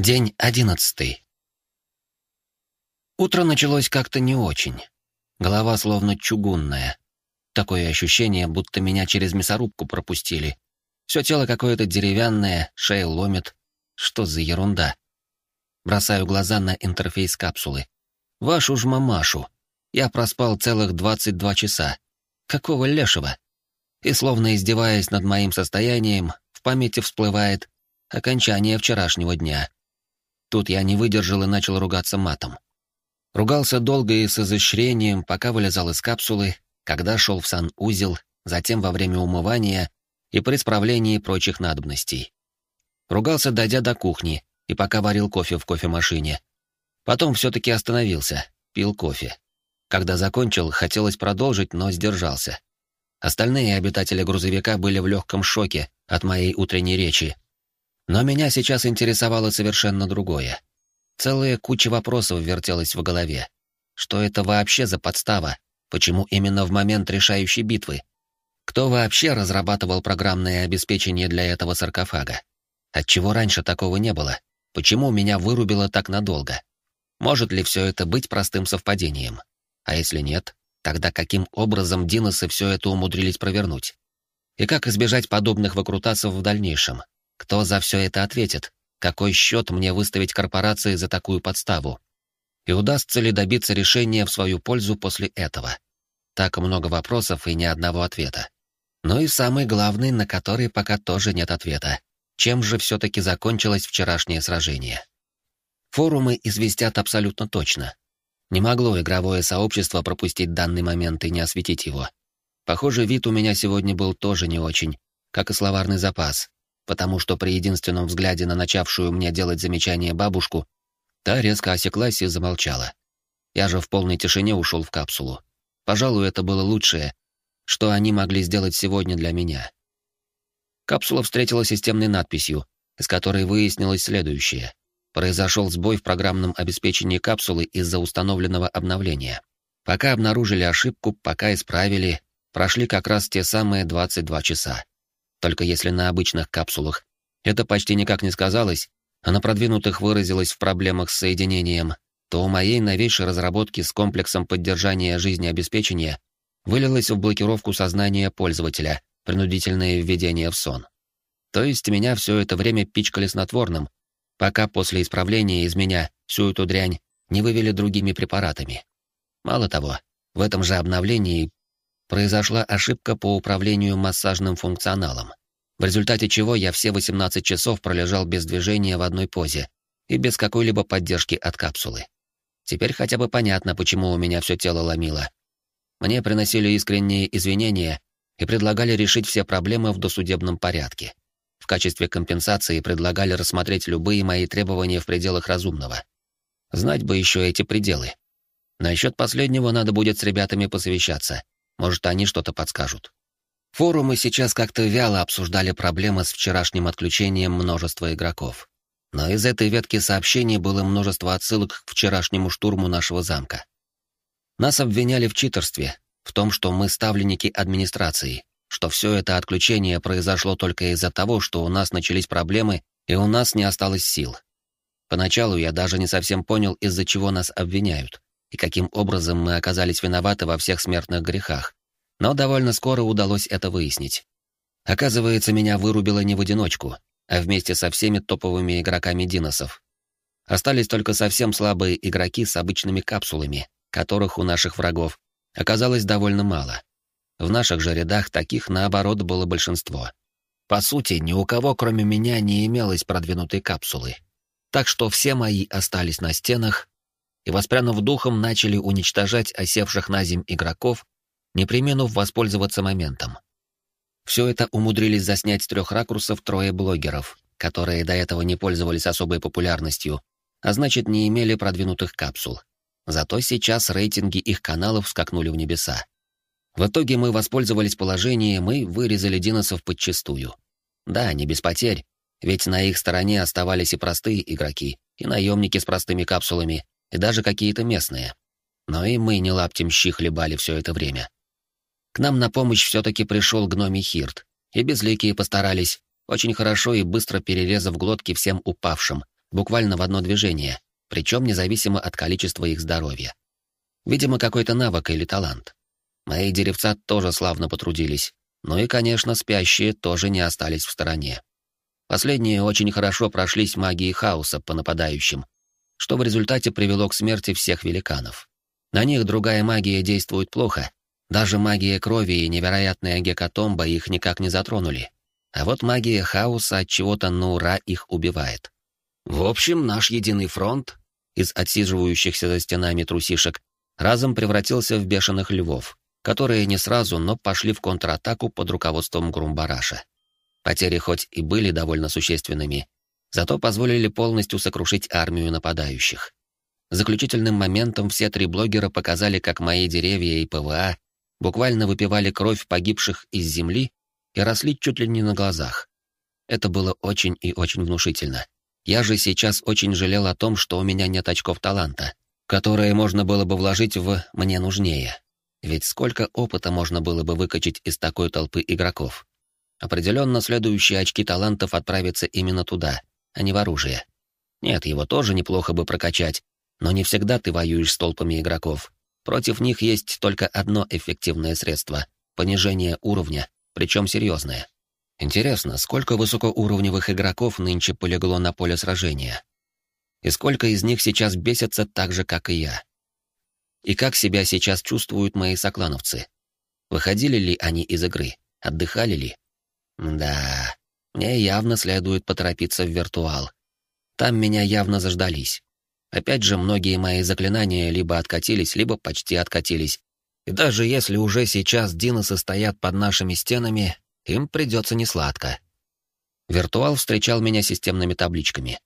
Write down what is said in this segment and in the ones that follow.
День одиннадцатый. Утро началось как-то не очень. Голова словно чугунная. Такое ощущение, будто меня через мясорубку пропустили. Все тело какое-то деревянное, шея ломит. Что за ерунда? Бросаю глаза на интерфейс капсулы. Вашу ж мамашу. Я проспал целых 22 часа. Какого лешего? И словно издеваясь над моим состоянием, в памяти всплывает окончание вчерашнего дня. Тут я не выдержал и начал ругаться матом. Ругался долго и с изощрением, пока вылезал из капсулы, когда шел в санузел, затем во время умывания и при справлении прочих надобностей. Ругался, дойдя до кухни, и пока варил кофе в кофемашине. Потом все-таки остановился, пил кофе. Когда закончил, хотелось продолжить, но сдержался. Остальные обитатели грузовика были в легком шоке от моей утренней речи, но меня сейчас интересовало совершенно другое. Целая куча вопросов вертелась в голове. Что это вообще за подстава? Почему именно в момент решающей битвы? Кто вообще разрабатывал программное обеспечение для этого саркофага? Отчего раньше такого не было? Почему меня вырубило так надолго? Может ли все это быть простым совпадением? А если нет, тогда каким образом Диносы все это умудрились провернуть? И как избежать подобных выкрутасов в дальнейшем? Кто за все это ответит? Какой счет мне выставить корпорации за такую подставу? И удастся ли добиться решения в свою пользу после этого? Так много вопросов и ни одного ответа. Ну и самый главный, на который пока тоже нет ответа. Чем же все-таки закончилось вчерашнее сражение? Форумы известят абсолютно точно. Не могло игровое сообщество пропустить данный момент и не осветить его. Похоже, вид у меня сегодня был тоже не очень, как и словарный запас, потому что при единственном взгляде на начавшую мне делать замечание бабушку, та резко осеклась и замолчала. Я же в полной тишине ушел в капсулу. Пожалуй, это было лучшее, что они могли сделать сегодня для меня. Капсула встретила системной надписью, из которой выяснилось следующее. Произошел сбой в программном обеспечении капсулы из-за установленного обновления. Пока обнаружили ошибку, пока исправили, прошли как раз те самые 22 часа. Только если на обычных капсулах это почти никак не сказалось, а на продвинутых выразилось в проблемах с соединением, то у моей новейшей разработки с комплексом поддержания жизнеобеспечения вылилось в блокировку сознания пользователя, принудительное введение в сон. То есть меня все это время пичкали снотворным, пока после исправления из меня всю эту дрянь не вывели другими препаратами. Мало того, в этом же обновлении произошла ошибка по управлению массажным функционалом, в результате чего я все 18 часов пролежал без движения в одной позе и без какой-либо поддержки от капсулы. Теперь хотя бы понятно, почему у меня все тело ломило. Мне приносили искренние извинения и предлагали решить все проблемы в досудебном порядке. В качестве компенсации предлагали рассмотреть любые мои требования в пределах разумного. Знать бы еще эти пределы. Насчет последнего надо будет с ребятами посовещаться — может, они что-то подскажут. Форумы сейчас как-то вяло обсуждали проблемы с вчерашним отключением множества игроков. Но из этой ветки сообщений было множество отсылок к вчерашнему штурму нашего замка. Нас обвиняли в читерстве, в том, что мы ставленники администрации, что все это отключение произошло только из-за того, что у нас начались проблемы и у нас не осталось сил. Поначалу я даже не совсем понял, из-за чего нас обвиняют и каким образом мы оказались виноваты во всех смертных грехах. Но довольно скоро удалось это выяснить. Оказывается, меня вырубило не в одиночку, а вместе со всеми топовыми игроками Диносов. Остались только совсем слабые игроки с обычными капсулами, которых у наших врагов оказалось довольно мало. В наших же рядах таких, наоборот, было большинство. По сути, ни у кого, кроме меня, не имелось продвинутой капсулы. Так что все мои остались на стенах, и, воспрянув духом, начали уничтожать осевших на земь игроков, не применув воспользоваться моментом. Все это умудрились заснять с трех ракурсов трое блогеров, которые до этого не пользовались особой популярностью, а значит, не имели продвинутых капсул. Зато сейчас рейтинги их каналов скакнули в небеса. В итоге мы воспользовались положением и вырезали диносов подчистую. Да, не без потерь, ведь на их стороне оставались и простые игроки, и наемники с простыми капсулами, и даже какие-то местные. Но и мы не лаптем щи хлебали все это время. К нам на помощь все-таки пришел гномий Хирт, и безликие постарались, очень хорошо и быстро перерезав глотки всем упавшим, буквально в одно движение, причем независимо от количества их здоровья. Видимо, какой-то навык или талант. Мои деревца тоже славно потрудились, ну и, конечно, спящие тоже не остались в стороне. Последние очень хорошо прошлись магией хаоса по нападающим, что в результате привело к смерти всех великанов. На них другая магия действует плохо, даже магия крови и невероятная гекатомба их никак не затронули. А вот магия хаоса от чего-то на ура их убивает. В общем, наш единый фронт из отсиживающихся за стенами трусишек разом превратился в бешеных львов, которые не сразу, но пошли в контратаку под руководством Грумбараша. Потери хоть и были довольно существенными, зато позволили полностью сокрушить армию нападающих. Заключительным моментом все три блогера показали, как мои деревья и ПВА буквально выпивали кровь погибших из земли и росли чуть ли не на глазах. Это было очень и очень внушительно. Я же сейчас очень жалел о том, что у меня нет очков таланта, которые можно было бы вложить в «мне нужнее». Ведь сколько опыта можно было бы выкачать из такой толпы игроков? Определенно, следующие очки талантов отправятся именно туда, а не в оружие. Нет, его тоже неплохо бы прокачать, но не всегда ты воюешь с толпами игроков. Против них есть только одно эффективное средство — понижение уровня, причем серьезное. Интересно, сколько высокоуровневых игроков нынче полегло на поле сражения? И сколько из них сейчас бесятся так же, как и я? И как себя сейчас чувствуют мои соклановцы? Выходили ли они из игры? Отдыхали ли? Да, мне явно следует поторопиться в виртуал. Там меня явно заждались. Опять же, многие мои заклинания либо откатились, либо почти откатились. И даже если уже сейчас диносы стоят под нашими стенами, им придется несладко. Виртуал встречал меня системными табличками.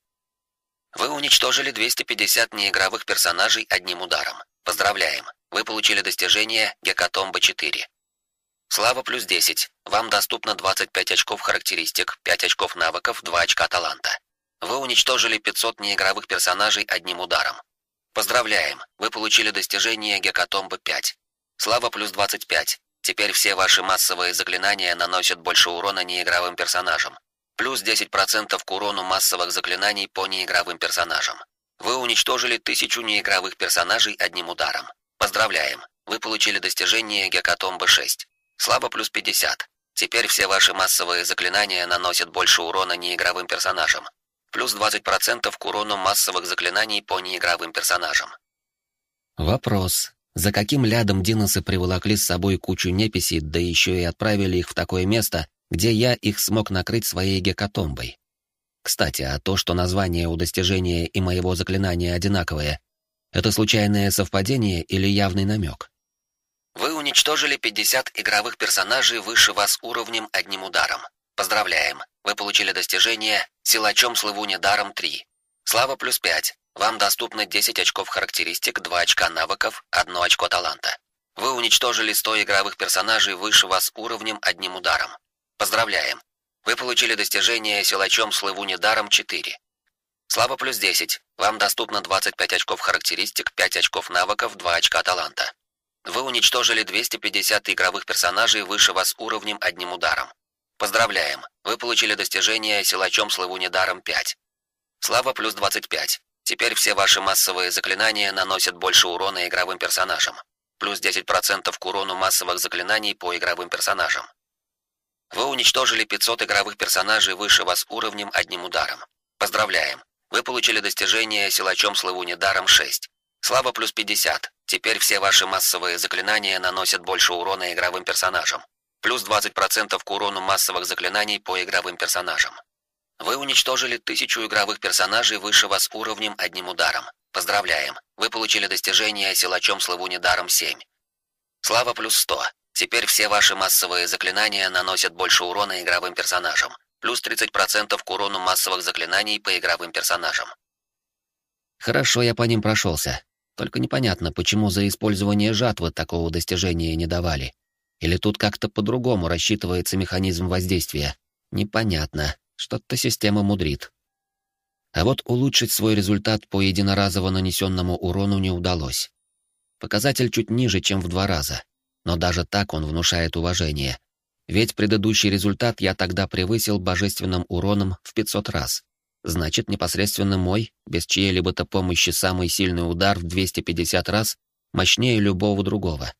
Вы уничтожили 250 неигровых персонажей одним ударом. Поздравляем. Вы получили достижение Гекатомба 4. Слава плюс 10. Вам доступно 25 очков характеристик, 5 очков навыков, 2 очка таланта. Вы уничтожили 500 неигровых персонажей одним ударом. Поздравляем, вы получили достижение Гекатомба 5. Слава плюс 25. Теперь все ваши массовые заклинания наносят больше урона неигровым персонажам. Плюс 10% к урону массовых заклинаний по неигровым персонажам. Вы уничтожили тысячу неигровых персонажей одним ударом. Поздравляем, вы получили достижение Гекатомба 6. Слава плюс 50. Теперь все ваши массовые заклинания наносят больше урона неигровым персонажам плюс 20% к урону массовых заклинаний по неигровым персонажам. Вопрос. За каким лядом диносы приволокли с собой кучу неписей, да еще и отправили их в такое место, где я их смог накрыть своей гекатомбой? Кстати, а то, что название у достижения и моего заклинания одинаковое, это случайное совпадение или явный намек? Вы уничтожили 50 игровых персонажей выше вас уровнем одним ударом. Поздравляем, вы получили достижение «Силачом слыву недаром 3». Слава плюс 5. Вам доступно 10 очков характеристик, 2 очка навыков, 1 очко таланта. Вы уничтожили 100 игровых персонажей выше вас уровнем одним ударом. Поздравляем. Вы получили достижение «Силачом слыву недаром 4». Слава плюс 10. Вам доступно 25 очков характеристик, 5 очков навыков, 2 очка таланта. Вы уничтожили 250 игровых персонажей выше вас уровнем одним ударом. Поздравляем, вы получили достижение «Силачом слыву недаром 5». Слава плюс 25. Теперь все ваши массовые заклинания наносят больше урона игровым персонажам. Плюс 10% к урону массовых заклинаний по игровым персонажам. Вы уничтожили 500 игровых персонажей выше вас уровнем одним ударом. Поздравляем, вы получили достижение «Силачом слыву недаром 6». Слава плюс 50. Теперь все ваши массовые заклинания наносят больше урона игровым персонажам плюс 20% к урону массовых заклинаний по игровым персонажам. Вы уничтожили тысячу игровых персонажей выше вас уровнем одним ударом. Поздравляем, вы получили достижение «Силачом слыву недаром 7». Слава плюс 100. Теперь все ваши массовые заклинания наносят больше урона игровым персонажам. Плюс 30% к урону массовых заклинаний по игровым персонажам. Хорошо, я по ним прошелся. Только непонятно, почему за использование жатвы такого достижения не давали. Или тут как-то по-другому рассчитывается механизм воздействия? Непонятно. Что-то система мудрит. А вот улучшить свой результат по единоразово нанесенному урону не удалось. Показатель чуть ниже, чем в два раза. Но даже так он внушает уважение. Ведь предыдущий результат я тогда превысил божественным уроном в 500 раз. Значит, непосредственно мой, без чьей-либо-то помощи, самый сильный удар в 250 раз мощнее любого другого.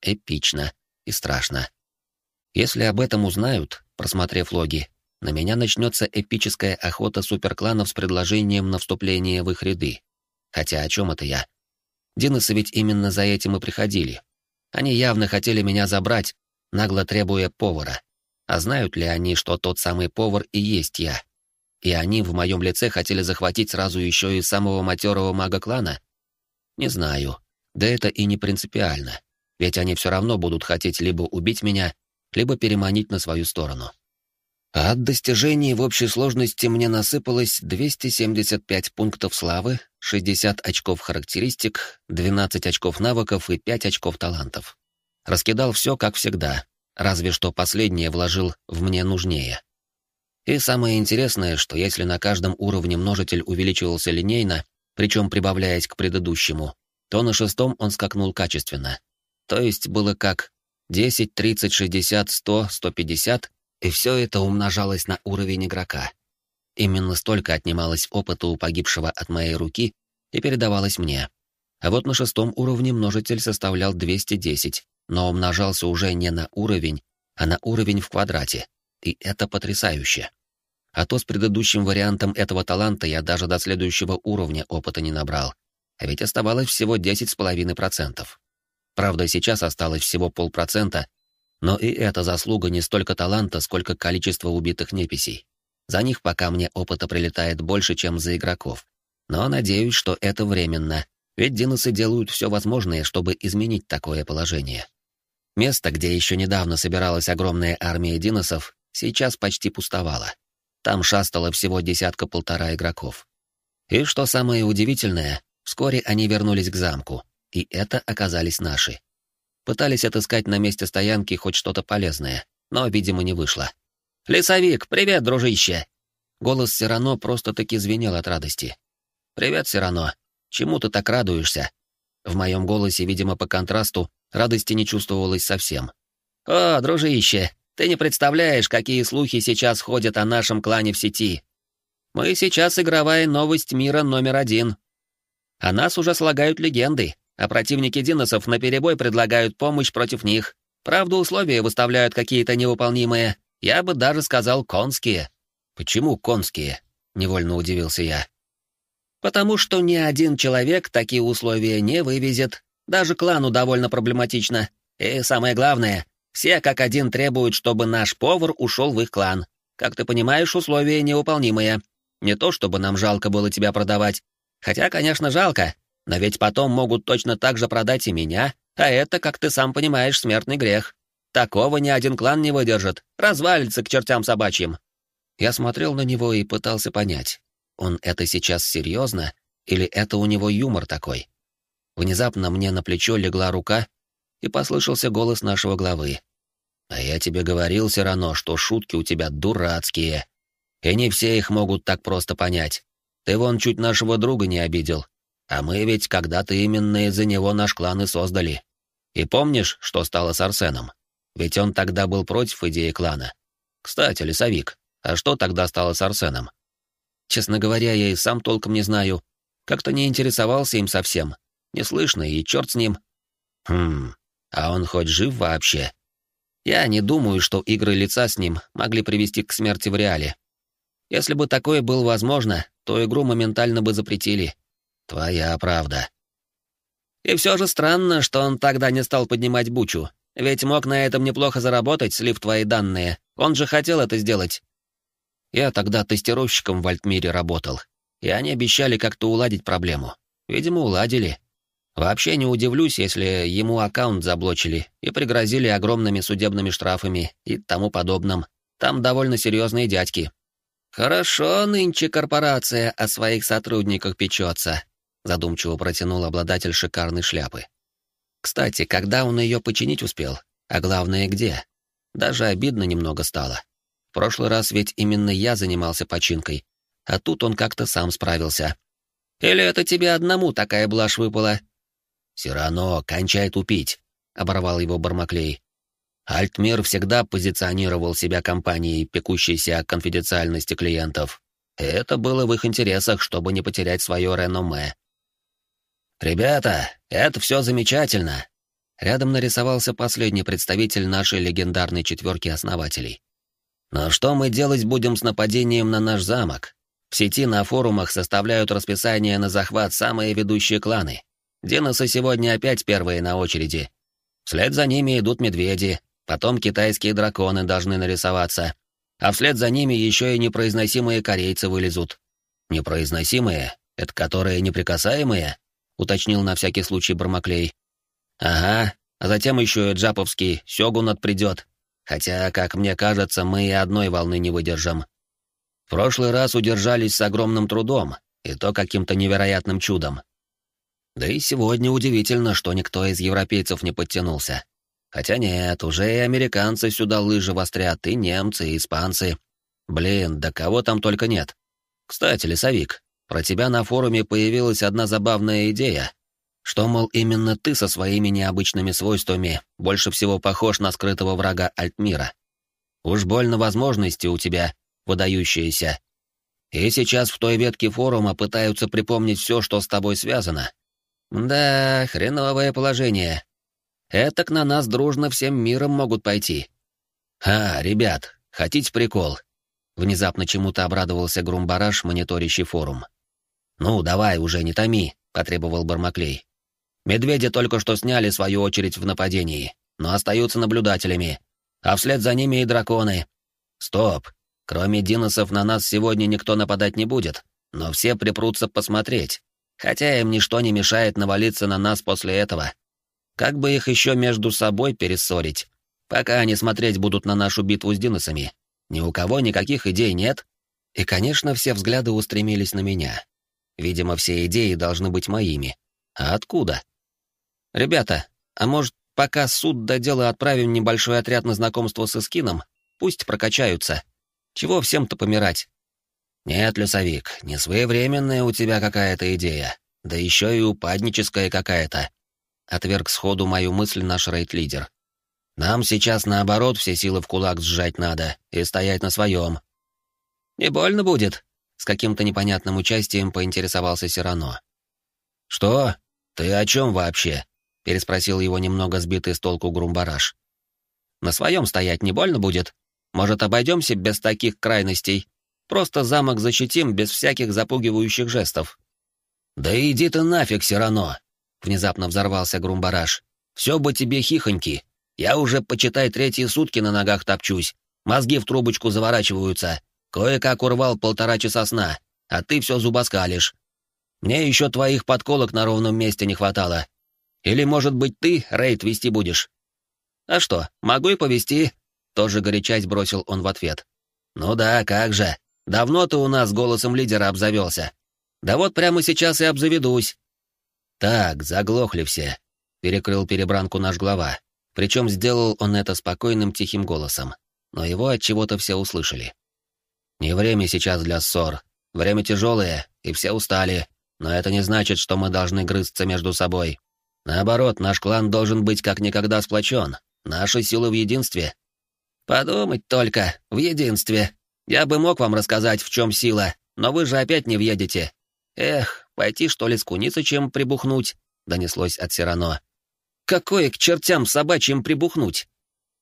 Эпично и страшно. Если об этом узнают, просмотрев логи, на меня начнется эпическая охота суперкланов с предложением на вступление в их ряды. Хотя о чем это я? Диносы ведь именно за этим и приходили. Они явно хотели меня забрать, нагло требуя повара. А знают ли они, что тот самый повар и есть я? И они в моем лице хотели захватить сразу еще и самого матерого мага клана? Не знаю. Да это и не принципиально. Ведь они все равно будут хотеть либо убить меня, либо переманить на свою сторону. А от достижений в общей сложности мне насыпалось 275 пунктов славы, 60 очков характеристик, 12 очков навыков и 5 очков талантов. Раскидал все, как всегда, разве что последнее вложил в мне нужнее. И самое интересное, что если на каждом уровне множитель увеличивался линейно, причем прибавляясь к предыдущему, то на шестом он скакнул качественно. То есть было как 10, 30, 60, 100, 150, и все это умножалось на уровень игрока. Именно столько отнималось опыта у погибшего от моей руки и передавалось мне. А вот на шестом уровне множитель составлял 210, но умножался уже не на уровень, а на уровень в квадрате. И это потрясающе. А то с предыдущим вариантом этого таланта я даже до следующего уровня опыта не набрал. А ведь оставалось всего 10,5%. Правда, сейчас осталось всего полпроцента, но и это заслуга не столько таланта, сколько количества убитых неписей. За них пока мне опыта прилетает больше, чем за игроков. Но надеюсь, что это временно, ведь диносы делают все возможное, чтобы изменить такое положение. Место, где еще недавно собиралась огромная армия диносов, сейчас почти пустовало. Там шастало всего десятка-полтора игроков. И что самое удивительное, вскоре они вернулись к замку, и это оказались наши. Пытались отыскать на месте стоянки хоть что-то полезное, но, видимо, не вышло. «Лесовик, привет, дружище!» Голос Сирано просто-таки звенел от радости. «Привет, Сирано. Чему ты так радуешься?» В моем голосе, видимо, по контрасту, радости не чувствовалось совсем. «О, дружище, ты не представляешь, какие слухи сейчас ходят о нашем клане в сети. Мы сейчас игровая новость мира номер один. О нас уже слагают легенды, а противники диносов наперебой предлагают помощь против них. Правда, условия выставляют какие-то невыполнимые. Я бы даже сказал конские. Почему конские? Невольно удивился я. Потому что ни один человек такие условия не вывезет. Даже клану довольно проблематично. И самое главное, все как один требуют, чтобы наш повар ушел в их клан. Как ты понимаешь, условия невыполнимые. Не то чтобы нам жалко было тебя продавать. Хотя, конечно, жалко, но ведь потом могут точно так же продать и меня, а это, как ты сам понимаешь, смертный грех. Такого ни один клан не выдержит, развалится к чертям собачьим. Я смотрел на него и пытался понять, он это сейчас серьезно или это у него юмор такой. Внезапно мне на плечо легла рука, и послышался голос нашего главы. «А я тебе говорил, Сирано, что шутки у тебя дурацкие. И не все их могут так просто понять. Ты вон чуть нашего друга не обидел. А мы ведь когда-то именно из-за него наш клан и создали. И помнишь, что стало с Арсеном? Ведь он тогда был против идеи клана. Кстати, лесовик, а что тогда стало с Арсеном? Честно говоря, я и сам толком не знаю. Как-то не интересовался им совсем. Не слышно, и черт с ним. Хм, а он хоть жив вообще? Я не думаю, что игры лица с ним могли привести к смерти в реале. Если бы такое было возможно, то игру моментально бы запретили. Твоя правда. И все же странно, что он тогда не стал поднимать бучу. Ведь мог на этом неплохо заработать, слив твои данные. Он же хотел это сделать. Я тогда тестировщиком в Альтмире работал, и они обещали как-то уладить проблему. Видимо, уладили. Вообще не удивлюсь, если ему аккаунт заблочили и пригрозили огромными судебными штрафами и тому подобным. Там довольно серьезные дядьки. Хорошо нынче корпорация о своих сотрудниках печется, задумчиво протянул обладатель шикарной шляпы. Кстати, когда он ее починить успел? А главное, где? Даже обидно немного стало. В прошлый раз ведь именно я занимался починкой, а тут он как-то сам справился. Или это тебе одному такая блажь выпала? «Сирано, кончай тупить», — оборвал его Бармаклей. Альтмир всегда позиционировал себя компанией, пекущейся о конфиденциальности клиентов. Это было в их интересах, чтобы не потерять свое реноме. «Ребята, это все замечательно!» Рядом нарисовался последний представитель нашей легендарной четверки основателей. «Но что мы делать будем с нападением на наш замок? В сети на форумах составляют расписание на захват самые ведущие кланы. Диносы сегодня опять первые на очереди. Вслед за ними идут медведи, потом китайские драконы должны нарисоваться, а вслед за ними еще и непроизносимые корейцы вылезут. Непроизносимые — это которые неприкасаемые? — уточнил на всякий случай Бармаклей. «Ага, а затем еще и джаповский сёгунат придет. Хотя, как мне кажется, мы и одной волны не выдержим. В прошлый раз удержались с огромным трудом, и то каким-то невероятным чудом. Да и сегодня удивительно, что никто из европейцев не подтянулся. Хотя нет, уже и американцы сюда лыжи вострят, и немцы, и испанцы. Блин, да кого там только нет. Кстати, лесовик, про тебя на форуме появилась одна забавная идея, что, мол, именно ты со своими необычными свойствами больше всего похож на скрытого врага Альтмира. Уж больно возможности у тебя выдающиеся. И сейчас в той ветке форума пытаются припомнить все, что с тобой связано. Да, хреновое положение. Этак на нас дружно всем миром могут пойти. А, ребят, хотите прикол? Внезапно чему-то обрадовался Грумбараш, мониторящий форум. «Ну, давай уже, не томи», — потребовал Бармаклей. «Медведи только что сняли свою очередь в нападении, но остаются наблюдателями, а вслед за ними и драконы. Стоп, кроме диносов на нас сегодня никто нападать не будет, но все припрутся посмотреть, хотя им ничто не мешает навалиться на нас после этого. Как бы их еще между собой перессорить, пока они смотреть будут на нашу битву с диносами? Ни у кого никаких идей нет?» И, конечно, все взгляды устремились на меня. Видимо, все идеи должны быть моими. А откуда? Ребята, а может, пока суд до дела отправим небольшой отряд на знакомство с Искином? Пусть прокачаются. Чего всем-то помирать? Нет, лесовик, не своевременная у тебя какая-то идея. Да еще и упадническая какая-то. Отверг сходу мою мысль наш рейд-лидер. Нам сейчас, наоборот, все силы в кулак сжать надо и стоять на своем. Не больно будет, с каким-то непонятным участием поинтересовался Сирано. «Что? Ты о чем вообще?» — переспросил его немного сбитый с толку Грумбараш. «На своем стоять не больно будет? Может, обойдемся без таких крайностей? Просто замок защитим без всяких запугивающих жестов». «Да иди ты нафиг, Сирано!» — внезапно взорвался Грумбараш. «Все бы тебе хихоньки. Я уже, почитай, третьи сутки на ногах топчусь. Мозги в трубочку заворачиваются. Кое-как урвал полтора часа сна, а ты все зубоскалишь. Мне еще твоих подколок на ровном месте не хватало. Или, может быть, ты рейд вести будешь? А что, могу и повести? Тоже горячась бросил он в ответ. Ну да, как же. Давно ты у нас голосом лидера обзавелся. Да вот прямо сейчас и обзаведусь. Так, заглохли все. Перекрыл перебранку наш глава. Причем сделал он это спокойным тихим голосом. Но его от чего-то все услышали. Не время сейчас для ссор. Время тяжелое, и все устали. Но это не значит, что мы должны грызться между собой. Наоборот, наш клан должен быть как никогда сплочен. Наши силы в единстве. Подумать только, в единстве. Я бы мог вам рассказать, в чем сила, но вы же опять не въедете. Эх, пойти что ли с куницычем прибухнуть, донеслось от Сирано. Какое к чертям собачьим прибухнуть?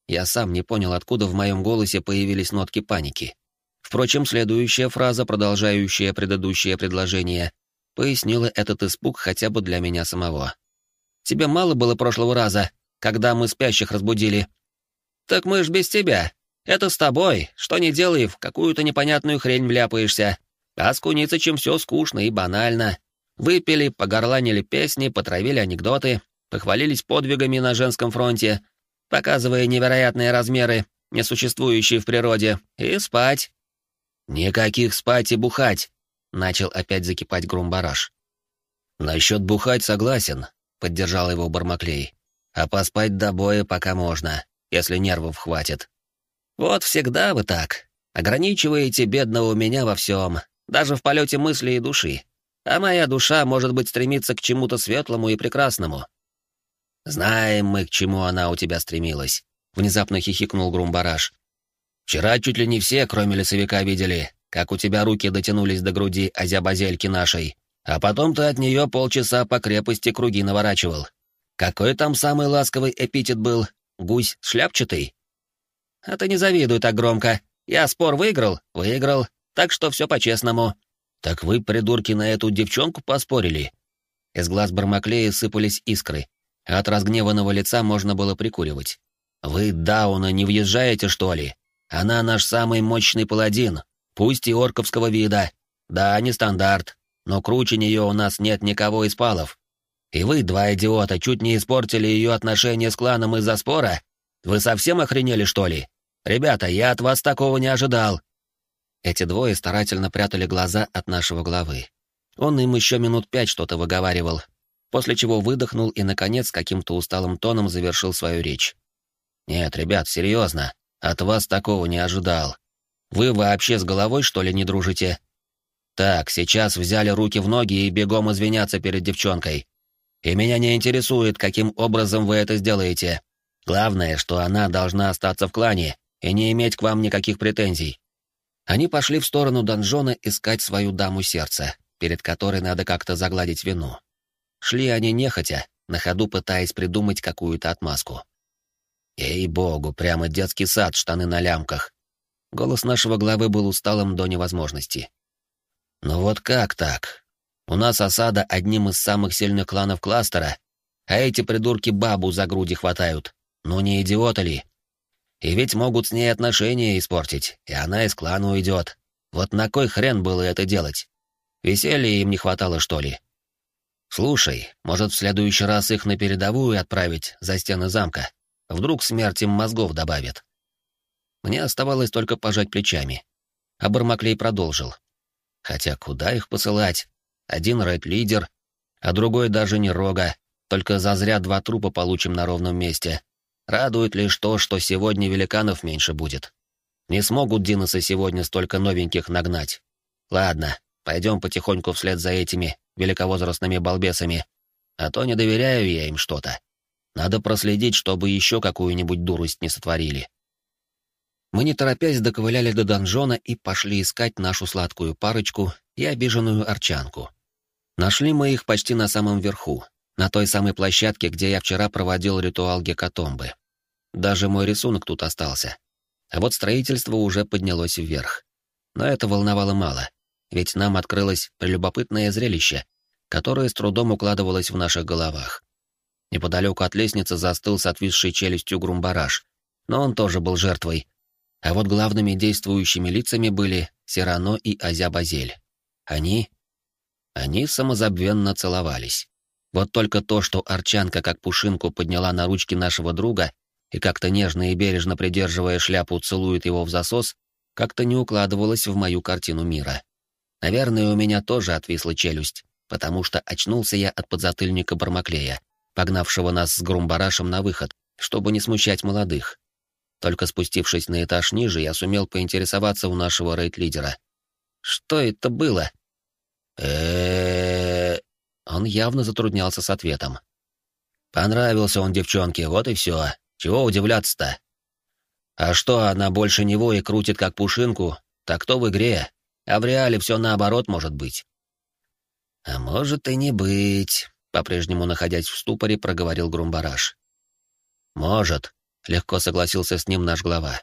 Я сам не понял, откуда в моем голосе появились нотки паники. Впрочем, следующая фраза, продолжающая предыдущее предложение, пояснила этот испуг хотя бы для меня самого. «Тебе мало было прошлого раза, когда мы спящих разбудили?» «Так мы ж без тебя. Это с тобой. Что не делай, в какую-то непонятную хрень вляпаешься. А с Куницычем все скучно и банально. Выпили, погорланили песни, потравили анекдоты, похвалились подвигами на женском фронте, показывая невероятные размеры, несуществующие в природе, и спать. «Никаких спать и бухать!» — начал опять закипать Грумбараш. «Насчет бухать согласен», — поддержал его Бармаклей. «А поспать до боя пока можно, если нервов хватит». «Вот всегда вы так. Ограничиваете бедного меня во всем, даже в полете мысли и души. А моя душа, может быть, стремится к чему-то светлому и прекрасному». «Знаем мы, к чему она у тебя стремилась», — внезапно хихикнул Грумбараш. Вчера чуть ли не все, кроме лесовика, видели, как у тебя руки дотянулись до груди азябазельки нашей, а потом ты от нее полчаса по крепости круги наворачивал. Какой там самый ласковый эпитет был? Гусь шляпчатый? А ты не завидуй так громко. Я спор выиграл, выиграл, так что все по-честному. Так вы, придурки, на эту девчонку поспорили? Из глаз Бармаклея сыпались искры, а от разгневанного лица можно было прикуривать. Вы, Дауна, не въезжаете, что ли? Она наш самый мощный паладин, пусть и орковского вида. Да, не стандарт, но круче нее у нас нет никого из палов. И вы, два идиота, чуть не испортили ее отношения с кланом из-за спора? Вы совсем охренели, что ли? Ребята, я от вас такого не ожидал. Эти двое старательно прятали глаза от нашего главы. Он им еще минут пять что-то выговаривал, после чего выдохнул и, наконец, каким-то усталым тоном завершил свою речь. «Нет, ребят, серьезно, от вас такого не ожидал. Вы вообще с головой, что ли, не дружите? Так, сейчас взяли руки в ноги и бегом извиняться перед девчонкой. И меня не интересует, каким образом вы это сделаете. Главное, что она должна остаться в клане и не иметь к вам никаких претензий. Они пошли в сторону донжона искать свою даму сердца, перед которой надо как-то загладить вину. Шли они нехотя, на ходу пытаясь придумать какую-то отмазку. Ей-богу, прямо детский сад, штаны на лямках. Голос нашего главы был усталым до невозможности. «Ну вот как так? У нас осада одним из самых сильных кланов кластера, а эти придурки бабу за груди хватают. Ну не идиоты ли? И ведь могут с ней отношения испортить, и она из клана уйдет. Вот на кой хрен было это делать? Веселья им не хватало, что ли? Слушай, может, в следующий раз их на передовую отправить за стены замка? Вдруг смерть им мозгов добавит. Мне оставалось только пожать плечами. А Бармаклей продолжил. Хотя куда их посылать? Один рейд-лидер, а другой даже не рога, только зазря два трупа получим на ровном месте. Радует лишь то, что сегодня великанов меньше будет. Не смогут Диносы сегодня столько новеньких нагнать. Ладно, пойдем потихоньку вслед за этими великовозрастными балбесами, а то не доверяю я им что-то. Надо проследить, чтобы еще какую-нибудь дурость не сотворили. Мы не торопясь доковыляли до донжона и пошли искать нашу сладкую парочку и обиженную арчанку. Нашли мы их почти на самом верху, на той самой площадке, где я вчера проводил ритуал гекатомбы. Даже мой рисунок тут остался. А вот строительство уже поднялось вверх. Но это волновало мало, ведь нам открылось прелюбопытное зрелище, которое с трудом укладывалось в наших головах. Неподалеку от лестницы застыл с отвисшей челюстью грумбараж, но он тоже был жертвой. А вот главными действующими лицами были Сирано и Азябазель. Они... Они самозабвенно целовались. Вот только то, что Арчанка как пушинку подняла на ручки нашего друга и как-то нежно и бережно придерживая шляпу целует его в засос, как-то не укладывалось в мою картину мира. Наверное, у меня тоже отвисла челюсть, потому что очнулся я от подзатыльника Бармаклея — погнавшего нас с Грумбарашем на выход, чтобы не смущать молодых. Только спустившись на этаж ниже, я сумел поинтересоваться у нашего рейд-лидера. «Что это было?» э Он явно затруднялся с ответом. «Понравился он девчонке, вот и все. Чего удивляться-то?» «А что, она больше него и крутит как пушинку, так то в игре, а в реале все наоборот может быть». «А может и не быть», по-прежнему находясь в ступоре, проговорил Грумбараш. «Может», — легко согласился с ним наш глава.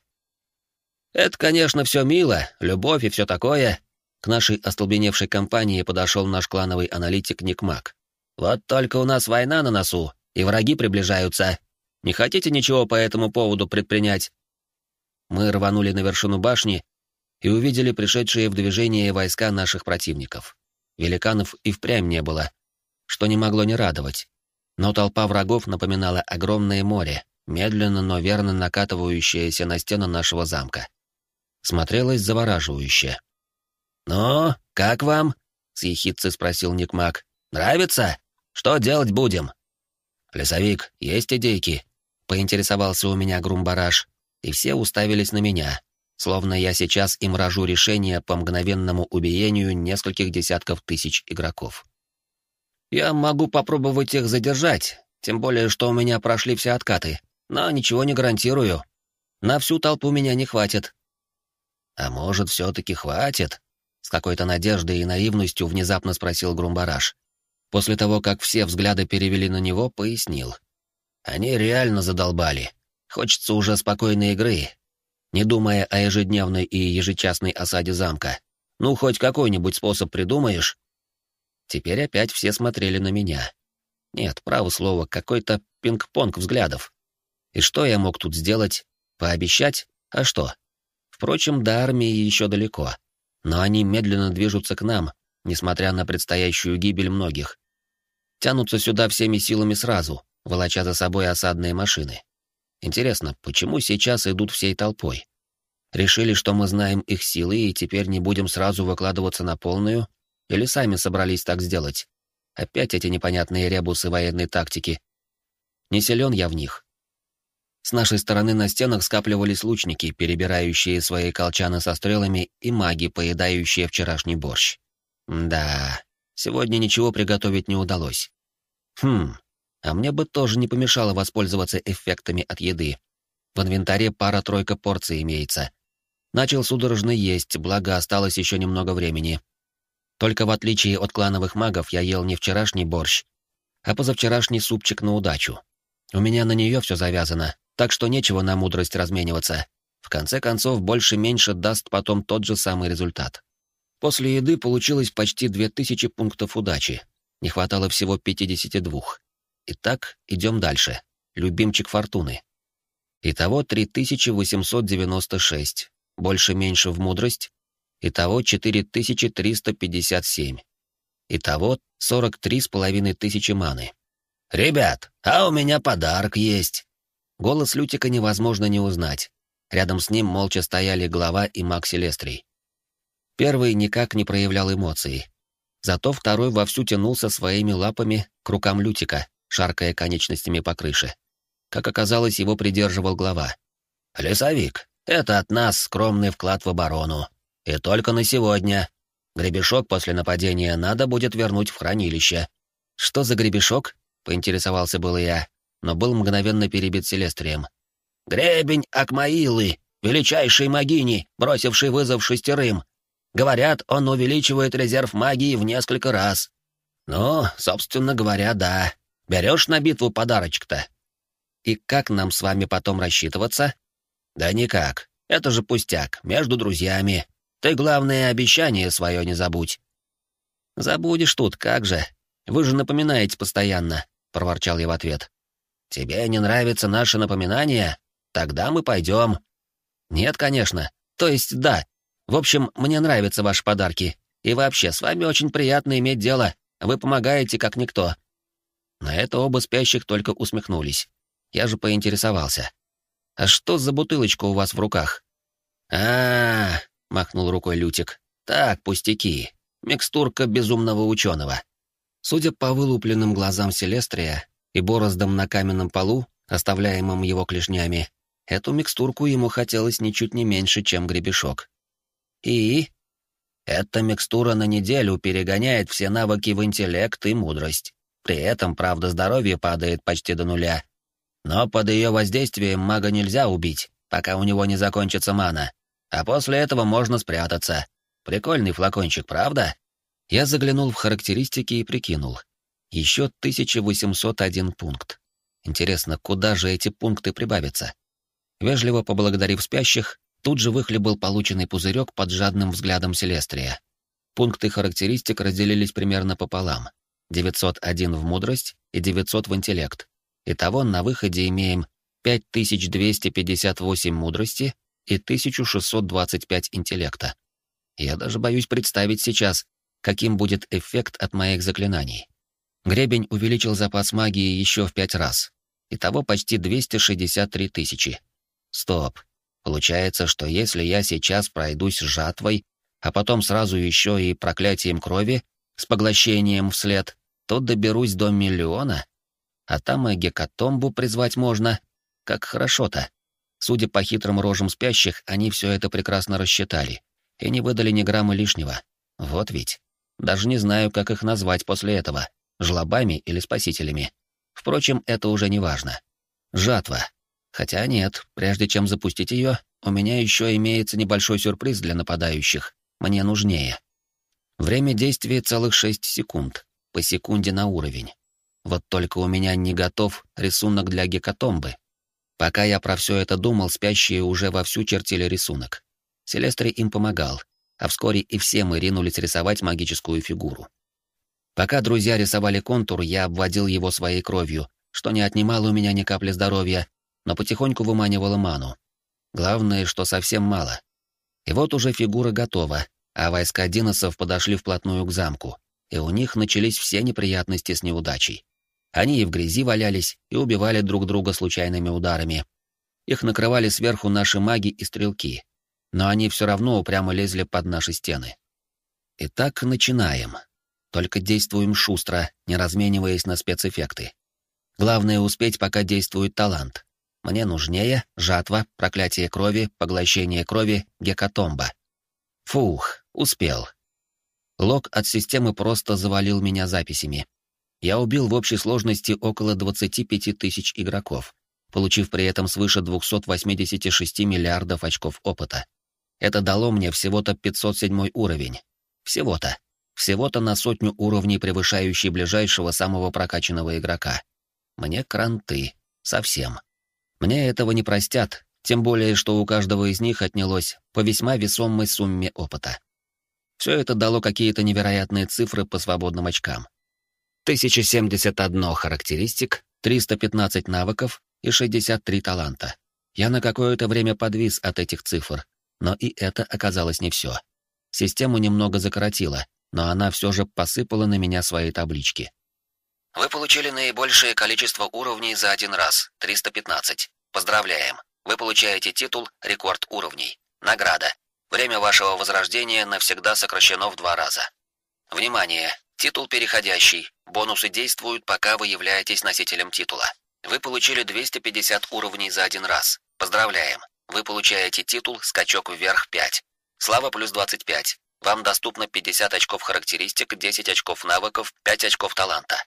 «Это, конечно, все мило, любовь и все такое». К нашей остолбеневшей компании подошел наш клановый аналитик Никмак. «Вот только у нас война на носу, и враги приближаются. Не хотите ничего по этому поводу предпринять?» Мы рванули на вершину башни и увидели пришедшие в движение войска наших противников. Великанов и впрямь не было, что не могло не радовать. Но толпа врагов напоминала огромное море, медленно, но верно накатывающееся на стену нашего замка. Смотрелось завораживающе. «Ну, как вам?» — с ехидцей спросил Никмак. «Нравится? Что делать будем?» «Лесовик, есть идейки?» — поинтересовался у меня Грумбараш, и все уставились на меня, словно я сейчас им рожу решение по мгновенному убиению нескольких десятков тысяч игроков. Я могу попробовать их задержать, тем более, что у меня прошли все откаты, но ничего не гарантирую. На всю толпу меня не хватит. А может, все-таки хватит? Какой-то надеждой и наивностью внезапно спросил Грумбараш. После того, как все взгляды перевели на него, пояснил. Они реально задолбали. Хочется уже спокойной игры, не думая о ежедневной и ежечасной осаде замка. Ну, хоть какой-нибудь способ придумаешь? Теперь опять все смотрели на меня. Нет, право слово, какой-то пинг-понг взглядов. И что я мог тут сделать? Пообещать? А что? Впрочем, до армии еще далеко. Но они медленно движутся к нам, несмотря на предстоящую гибель многих. Тянутся сюда всеми силами сразу, волоча за собой осадные машины. Интересно, почему сейчас идут всей толпой? Решили, что мы знаем их силы и теперь не будем сразу выкладываться на полную? Или сами собрались так сделать? Опять эти непонятные ребусы военной тактики. Не силен я в них. С нашей стороны на стенах скапливались лучники, перебирающие свои колчаны со стрелами, и маги, поедающие вчерашний борщ. Да, сегодня ничего приготовить не удалось. Хм, а мне бы тоже не помешало воспользоваться эффектами от еды. В инвентаре пара-тройка порций имеется. Начал судорожно есть, благо осталось еще немного времени. Только в отличие от клановых магов я ел не вчерашний борщ, а позавчерашний супчик на удачу. У меня на нее все завязано, так что нечего на мудрость размениваться. В конце концов, больше-меньше даст потом тот же самый результат. После еды получилось почти 2000 пунктов удачи. Не хватало всего 52. Итак, идем дальше. Любимчик фортуны. Итого 3896. Больше-меньше в мудрость. Итого 4357. Итого 43 с половиной тысячи маны. «Ребят, а у меня подарок есть!» Голос Лютика невозможно не узнать. Рядом с ним молча стояли глава и маг Селестрий. Первый никак не проявлял эмоций. Зато второй вовсю тянулся своими лапами к рукам Лютика, шаркая конечностями по крыше. Как оказалось, его придерживал глава. «Лесовик, это от нас скромный вклад в оборону. И только на сегодня. Гребешок после нападения надо будет вернуть в хранилище». «Что за гребешок?» — поинтересовался был я, но был мгновенно перебит Селестрием. «Гребень Акмаилы, величайшей магини, бросивший вызов шестерым. Говорят, он увеличивает резерв магии в несколько раз». «Ну, собственно говоря, да. Берешь на битву подарочек-то? И как нам с вами потом рассчитываться? Да никак. Это же пустяк, между друзьями. Ты, главное, обещание свое не забудь. Забудешь тут, как же. Вы же напоминаете постоянно, проворчал я в ответ. Тебе не нравится наше напоминание? Тогда мы пойдем. Нет, конечно. То есть да. В общем, мне нравятся ваши подарки. И вообще, с вами очень приятно иметь дело. Вы помогаете как никто. На это оба спящих только усмехнулись. Я же поинтересовался. «А что за бутылочка у вас в руках?» а, махнул рукой Лютик. «Так, пустяки. Микстурка безумного ученого». Судя по вылупленным глазам Селестрия и бороздам на каменном полу, оставляемым его клешнями, эту микстурку ему хотелось ничуть не меньше, чем гребешок. «И?» «Эта микстура на неделю перегоняет все навыки в интеллект и мудрость. При этом, правда, здоровье падает почти до нуля. Но под ее воздействием мага нельзя убить, пока у него не закончится мана. А после этого можно спрятаться. Прикольный флакончик, правда? Я заглянул в характеристики и прикинул. Еще 1801 пункт. Интересно, куда же эти пункты прибавятся? Вежливо поблагодарив спящих, тут же выхлебал полученный пузырек под жадным взглядом Селестрия. Пункты характеристик разделились примерно пополам. 901 в мудрость и 900 в интеллект. Итого на выходе имеем 5258 мудрости и 1625 интеллекта. Я даже боюсь представить сейчас, каким будет эффект от моих заклинаний. Гребень увеличил запас магии еще в пять раз. Итого почти 263 тысячи. Стоп. Получается, что если я сейчас пройдусь жатвой, а потом сразу еще и проклятием крови, с поглощением вслед, то доберусь до миллиона, а там и гекатомбу призвать можно. Как хорошо-то. Судя по хитрым рожам спящих, они все это прекрасно рассчитали и не выдали ни грамма лишнего. Вот ведь. Даже не знаю, как их назвать после этого, жлобами или спасителями. Впрочем, это уже не важно. Жатва. Хотя нет, прежде чем запустить ее, у меня еще имеется небольшой сюрприз для нападающих. Мне нужнее. Время действия целых 6 секунд, по секунде на уровень. Вот только у меня не готов рисунок для гекатомбы. Пока я про все это думал, спящие уже вовсю чертили рисунок. Селестри им помогал, а вскоре и все мы ринулись рисовать магическую фигуру. Пока друзья рисовали контур, я обводил его своей кровью, что не отнимало у меня ни капли здоровья, но потихоньку выманивало ману. Главное, что совсем мало. И вот уже фигура готова, а войска диносов подошли вплотную к замку, и у них начались все неприятности с неудачей. Они и в грязи валялись, и убивали друг друга случайными ударами. Их накрывали сверху наши маги и стрелки, но они все равно упрямо лезли под наши стены. Итак, начинаем. Только действуем шустро, не размениваясь на спецэффекты. Главное успеть, пока действует талант. Мне нужнее жатва, проклятие крови, поглощение крови, гекатомба. Фух, успел. Лог от системы просто завалил меня записями. Я убил в общей сложности около 25 тысяч игроков, получив при этом свыше 286 миллиардов очков опыта. Это дало мне всего-то 507 уровень. Всего-то. Всего-то на сотню уровней превышающий ближайшего самого прокачанного игрока. Мне кранты. Совсем. Мне этого не простят, тем более, что у каждого из них отнялось по весьма весомой сумме опыта. Все это дало какие-то невероятные цифры по свободным очкам. 1071 характеристик, 315 навыков и 63 таланта. Я на какое-то время подвис от этих цифр, но и это оказалось не все. Систему немного закоротило, но она все же посыпала на меня свои таблички. Вы получили наибольшее количество уровней за один раз, 315. Поздравляем. Вы получаете титул «Рекорд уровней». Награда. Время вашего возрождения навсегда сокращено в два раза. Внимание! Титул переходящий. Бонусы действуют, пока вы являетесь носителем титула. Вы получили 250 уровней за один раз. Поздравляем. Вы получаете титул «Скачок вверх 5». Слава плюс 25. Вам доступно 50 очков характеристик, 10 очков навыков, 5 очков таланта.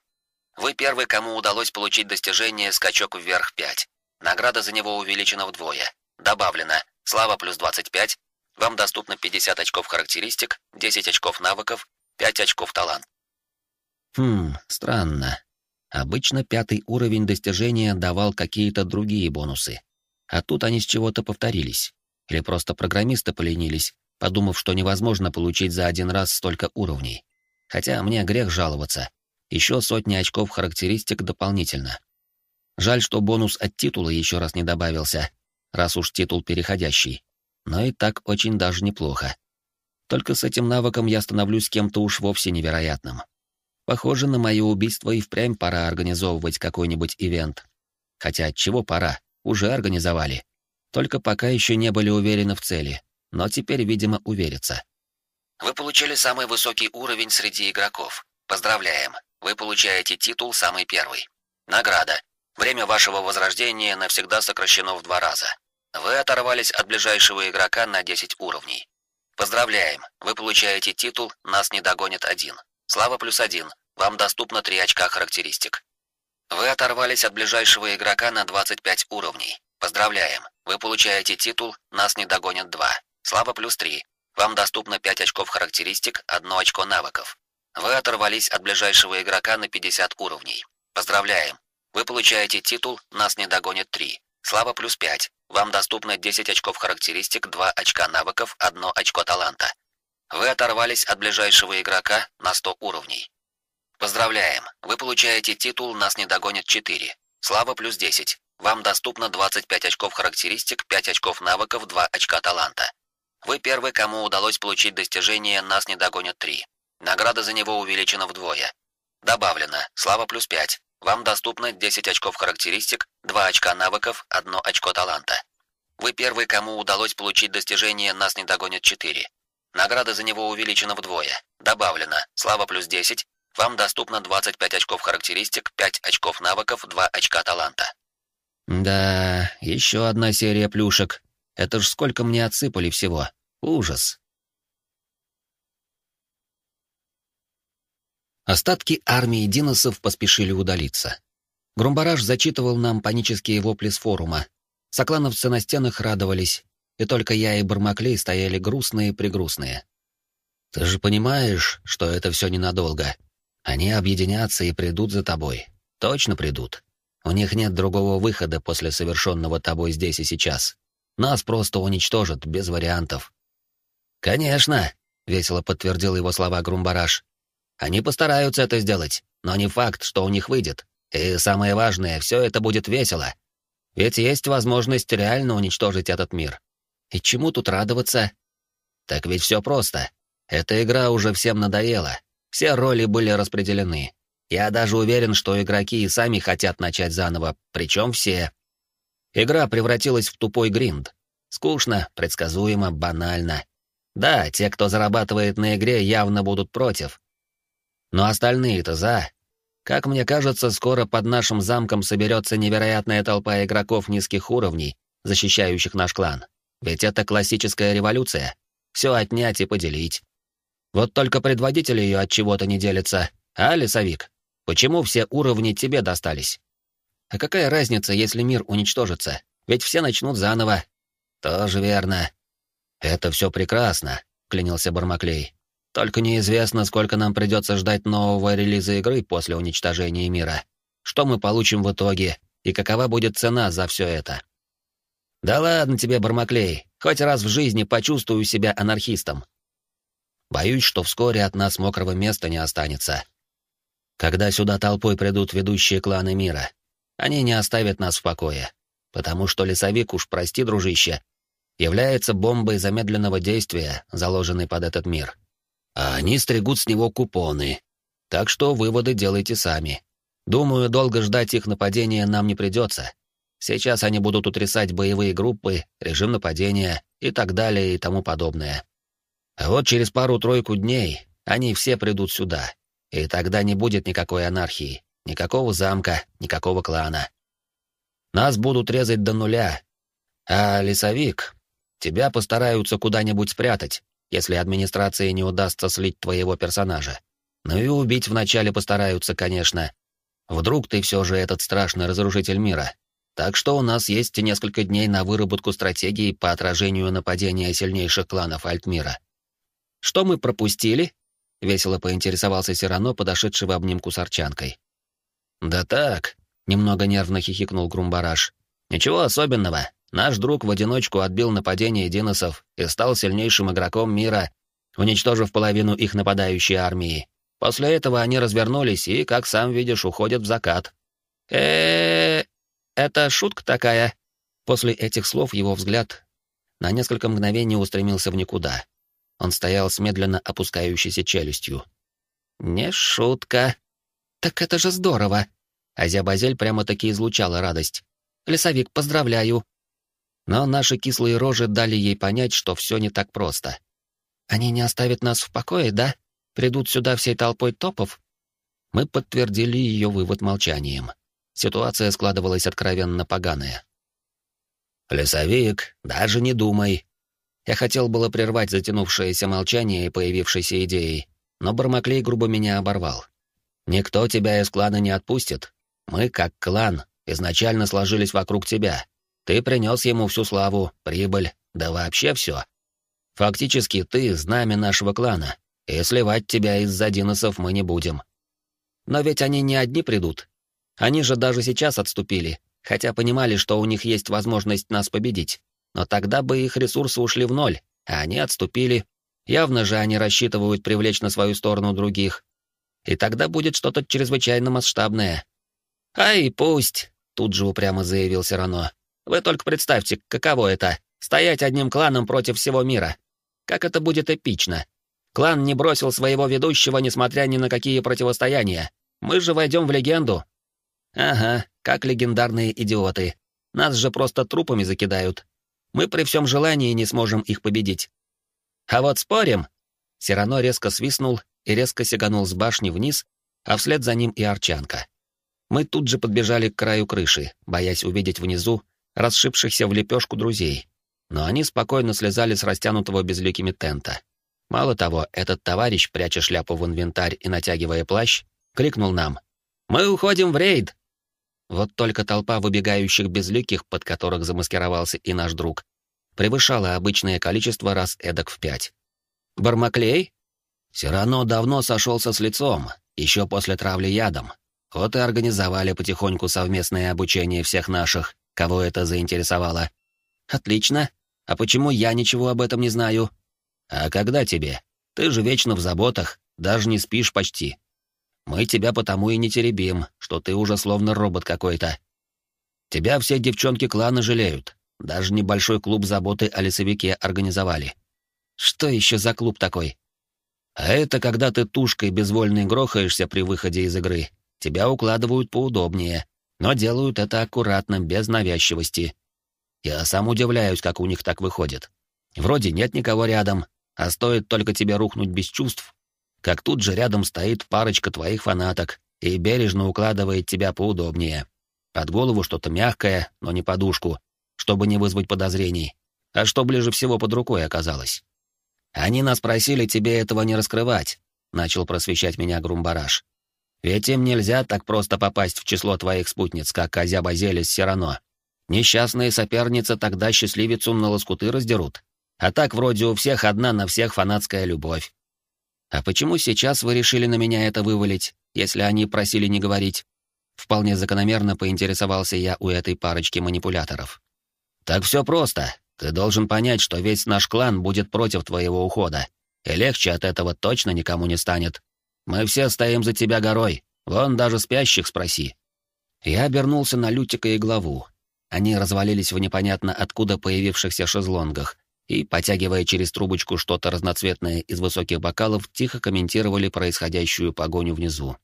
Вы первый, кому удалось получить достижение «Скачок вверх 5». Награда за него увеличена вдвое. Добавлено «Слава плюс 25». Вам доступно 50 очков характеристик, 10 очков навыков, 5 очков талант. Хм, странно. Обычно пятый уровень достижения давал какие-то другие бонусы. А тут они с чего-то повторились. Или просто программисты поленились, подумав, что невозможно получить за один раз столько уровней. Хотя мне грех жаловаться еще сотни очков характеристик дополнительно. Жаль, что бонус от титула еще раз не добавился, раз уж титул переходящий. Но и так очень даже неплохо. Только с этим навыком я становлюсь кем-то уж вовсе невероятным. Похоже, на мое убийство и впрямь пора организовывать какой-нибудь ивент. Хотя от чего пора? Уже организовали. Только пока еще не были уверены в цели, но теперь, видимо, уверятся. Вы получили самый высокий уровень среди игроков. Поздравляем. Вы получаете титул «Самый первый». Награда. Время вашего возрождения навсегда сокращено в два раза. Вы оторвались от ближайшего игрока на 10 уровней. Поздравляем, вы получаете титул «Нас не догонит один». Слава плюс один. Вам доступно 3 очка характеристик. Вы оторвались от ближайшего игрока на 25 уровней. Поздравляем, вы получаете титул «Нас не догонит два». Слава плюс 3. Вам доступно 5 очков характеристик, 1 очко навыков. Вы оторвались от ближайшего игрока на 50 уровней. Поздравляем! Вы получаете титул «Нас не догонит 3». Слава плюс 5. Вам доступно 10 очков характеристик, 2 очка навыков, 1 очко таланта. Вы оторвались от ближайшего игрока на 100 уровней. Поздравляем! Вы получаете титул «Нас не догонит 4». Слава плюс 10. Вам доступно 25 очков характеристик, 5 очков навыков, 2 очка таланта. Вы первый, кому удалось получить достижение «Нас не догонит 3». Награда за него увеличена вдвое. Добавлено. Слава плюс 5. Вам доступно 10 очков характеристик, 2 очка навыков, 1 очко таланта. Вы первый, кому удалось получить достижение «Нас не догонит 4». Награда за него увеличена вдвое. Добавлено. Слава плюс 10. Вам доступно 25 очков характеристик, 5 очков навыков, 2 очка таланта. Да, еще одна серия плюшек. Это ж сколько мне отсыпали всего. Ужас. Остатки армии диносов поспешили удалиться. Грумбараш зачитывал нам панические вопли с форума. Соклановцы на стенах радовались, и только я и Бармаклей стояли грустные-пригрустные. Ты же понимаешь, что это все ненадолго. Они объединятся и придут за тобой. Точно придут. У них нет другого выхода после совершенного тобой здесь и сейчас. Нас просто уничтожат, без вариантов. Конечно, весело подтвердил его слова Грумбараш. Они постараются это сделать, но не факт, что у них выйдет. И самое важное, все это будет весело. Ведь есть возможность реально уничтожить этот мир. И чему тут радоваться? Так ведь все просто. Эта игра уже всем надоела. Все роли были распределены. Я даже уверен, что игроки и сами хотят начать заново, причем все. Игра превратилась в тупой гринд. Скучно, предсказуемо, банально. Да, те, кто зарабатывает на игре, явно будут против. Но остальные-то за. Как мне кажется, скоро под нашим замком соберется невероятная толпа игроков низких уровней, защищающих наш клан. Ведь это классическая революция. Все отнять и поделить. Вот только предводители ее от чего-то не делятся. А, лесовик? Почему все уровни тебе достались? А какая разница, если мир уничтожится? Ведь все начнут заново. Тоже верно. Это все прекрасно, клянился Бармаклей. Только неизвестно, сколько нам придется ждать нового релиза игры после уничтожения мира. Что мы получим в итоге и какова будет цена за все это? Да ладно тебе, Бармаклей, хоть раз в жизни почувствую себя анархистом. Боюсь, что вскоре от нас мокрого места не останется. Когда сюда толпой придут ведущие кланы мира, они не оставят нас в покое, потому что лесовик, уж прости, дружище, является бомбой замедленного действия, заложенной под этот мир. А они стригут с него купоны. Так что выводы делайте сами. Думаю, долго ждать их нападения нам не придется. Сейчас они будут утрясать боевые группы, режим нападения и так далее и тому подобное. А вот через пару-тройку дней они все придут сюда, и тогда не будет никакой анархии, никакого замка, никакого клана. Нас будут резать до нуля. А лесовик, тебя постараются куда-нибудь спрятать, если администрации не удастся слить твоего персонажа. Ну и убить вначале постараются, конечно. Вдруг ты все же этот страшный разрушитель мира. Так что у нас есть несколько дней на выработку стратегии по отражению нападения сильнейших кланов Альтмира. Что мы пропустили? Весело поинтересовался Сирано, подошедший в обнимку с Арчанкой. Да так, немного нервно хихикнул Грумбараш. Ничего особенного. Наш друг в одиночку отбил нападение диносов и стал сильнейшим игроком мира, уничтожив половину их нападающей армии. После этого они развернулись и, как сам видишь, уходят в закат. э это шутка такая?» После этих слов его взгляд на несколько мгновений устремился в никуда. Он стоял с медленно опускающейся челюстью. «Не шутка. Так это же здорово!» Азя-Базель прямо-таки излучала радость. «Лесовик, поздравляю!» Но наши кислые рожи дали ей понять, что все не так просто. «Они не оставят нас в покое, да? Придут сюда всей толпой топов?» Мы подтвердили ее вывод молчанием. Ситуация складывалась откровенно поганая. «Лесовик, даже не думай», я хотел было прервать затянувшееся молчание и появившейся идеей, но Бармаклей грубо меня оборвал. «Никто тебя из клана не отпустит. Мы, как клан, изначально сложились вокруг тебя. Ты принес ему всю славу, прибыль, да вообще все. Фактически ты — знамя нашего клана, и сливать тебя из-за диносов мы не будем. Но ведь они не одни придут. Они же даже сейчас отступили, хотя понимали, что у них есть возможность нас победить. Но тогда бы их ресурсы ушли в ноль, а они отступили. Явно же они рассчитывают привлечь на свою сторону других. И тогда будет что-то чрезвычайно масштабное. «Ай, пусть!» — тут же упрямо заявил Сирано. «Вы только представьте, каково это — стоять одним кланом против всего мира. Как это будет эпично. Клан не бросил своего ведущего, несмотря ни на какие противостояния. Мы же войдем в легенду». «Ага, как легендарные идиоты. Нас же просто трупами закидают, мы при всем желании не сможем их победить. А вот спорим. Сирано резко свистнул и резко сиганул с башни вниз, а вслед за ним и Арчанка. Мы тут же подбежали к краю крыши, боясь увидеть внизу расшибшихся в лепешку друзей. Но они спокойно слезали с растянутого безликими тента. Мало того, этот товарищ, пряча шляпу в инвентарь и натягивая плащ, крикнул нам «Мы уходим в рейд!» Вот только толпа выбегающих безликих, под которых замаскировался и наш друг, превышала обычное количество раз эдак в пять. «Бармаклей?» Сирано давно сошелся с лицом, еще после травли ядом. Вот и организовали потихоньку совместное обучение всех наших, кого это заинтересовало. Отлично. А почему я ничего об этом не знаю? А когда тебе? Ты же вечно в заботах, даже не спишь почти. Мы тебя потому и не теребим, что ты уже словно робот какой-то. Тебя все девчонки клана жалеют. Даже небольшой клуб заботы о лесовике организовали. Что еще за клуб такой? А это когда ты тушкой безвольной грохаешься при выходе из игры. Тебя укладывают поудобнее, но делают это аккуратно, без навязчивости. Я сам удивляюсь, как у них так выходит. Вроде нет никого рядом, а стоит только тебе рухнуть без чувств, как тут же рядом стоит парочка твоих фанаток и бережно укладывает тебя поудобнее. Под голову что-то мягкое, но не подушку, чтобы не вызвать подозрений. А что ближе всего под рукой оказалось? Они нас просили тебе этого не раскрывать, начал просвещать меня Грумбараш. Ведь им нельзя так просто попасть в число твоих спутниц, как Козя Базелис Сирано. Несчастные соперницы тогда счастливицу на лоскуты раздерут. А так вроде у всех одна на всех фанатская любовь. А почему сейчас вы решили на меня это вывалить, если они просили не говорить? Вполне закономерно поинтересовался я у этой парочки манипуляторов. Так все просто. Ты должен понять, что весь наш клан будет против твоего ухода. И легче от этого точно никому не станет. Мы все стоим за тебя горой. Вон даже спящих спроси. Я обернулся на Лютика и главу. Они развалились в непонятно откуда появившихся шезлонгах и, потягивая через трубочку что-то разноцветное из высоких бокалов, тихо комментировали происходящую погоню внизу.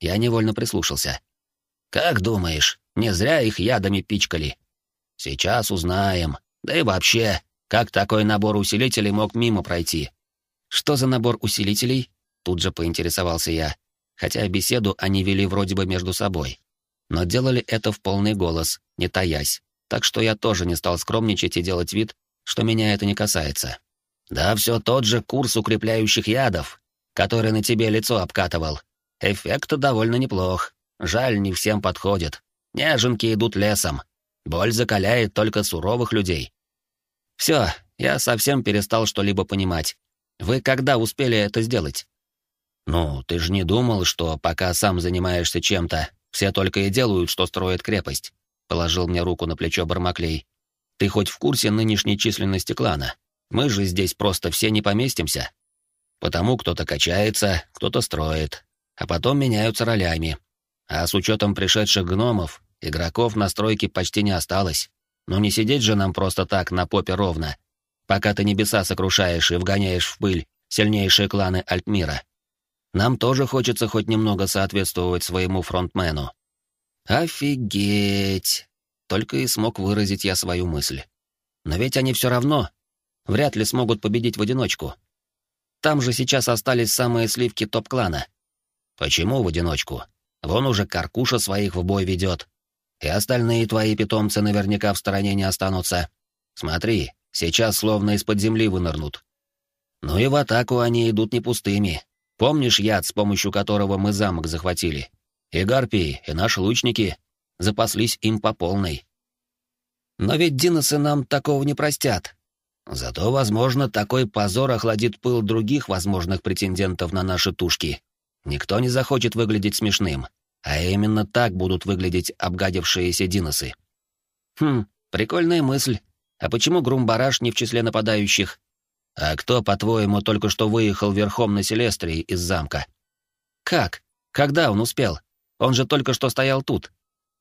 Я невольно прислушался. «Как думаешь, не зря их ядами пичкали?» «Сейчас узнаем. Да и вообще, как такой набор усилителей мог мимо пройти?» «Что за набор усилителей?» Тут же поинтересовался я, хотя беседу они вели вроде бы между собой. Но делали это в полный голос, не таясь, так что я тоже не стал скромничать и делать вид, что меня это не касается. Да все тот же курс укрепляющих ядов, который на тебе лицо обкатывал. Эффект довольно неплох. Жаль, не всем подходит. Неженки идут лесом. Боль закаляет только суровых людей. Все, я совсем перестал что-либо понимать. Вы когда успели это сделать? Ну, ты же не думал, что пока сам занимаешься чем-то, все только и делают, что строят крепость. Положил мне руку на плечо Бармаклей. Ты хоть в курсе нынешней численности клана? Мы же здесь просто все не поместимся. Потому кто-то качается, кто-то строит, а потом меняются ролями. А с учетом пришедших гномов, игроков на стройке почти не осталось. Но не сидеть же нам просто так на попе ровно, пока ты небеса сокрушаешь и вгоняешь в пыль сильнейшие кланы Альтмира. Нам тоже хочется хоть немного соответствовать своему фронтмену. Офигеть! Только и смог выразить я свою мысль. Но ведь они все равно вряд ли смогут победить в одиночку. Там же сейчас остались самые сливки топ-клана. Почему в одиночку? Вон уже Каркуша своих в бой ведет. И остальные твои питомцы наверняка в стороне не останутся. Смотри, сейчас словно из-под земли вынырнут. Ну и в атаку они идут не пустыми. Помнишь яд, с помощью которого мы замок захватили? И гарпии, и наши лучники запаслись им по полной. Но ведь диносы нам такого не простят. Зато, возможно, такой позор охладит пыл других возможных претендентов на наши тушки. Никто не захочет выглядеть смешным, а именно так будут выглядеть обгадившиеся диносы. Хм, прикольная мысль. А почему Грумбараш не в числе нападающих? А кто, по-твоему, только что выехал верхом на Селестрии из замка? Как? Когда он успел? Он же только что стоял тут.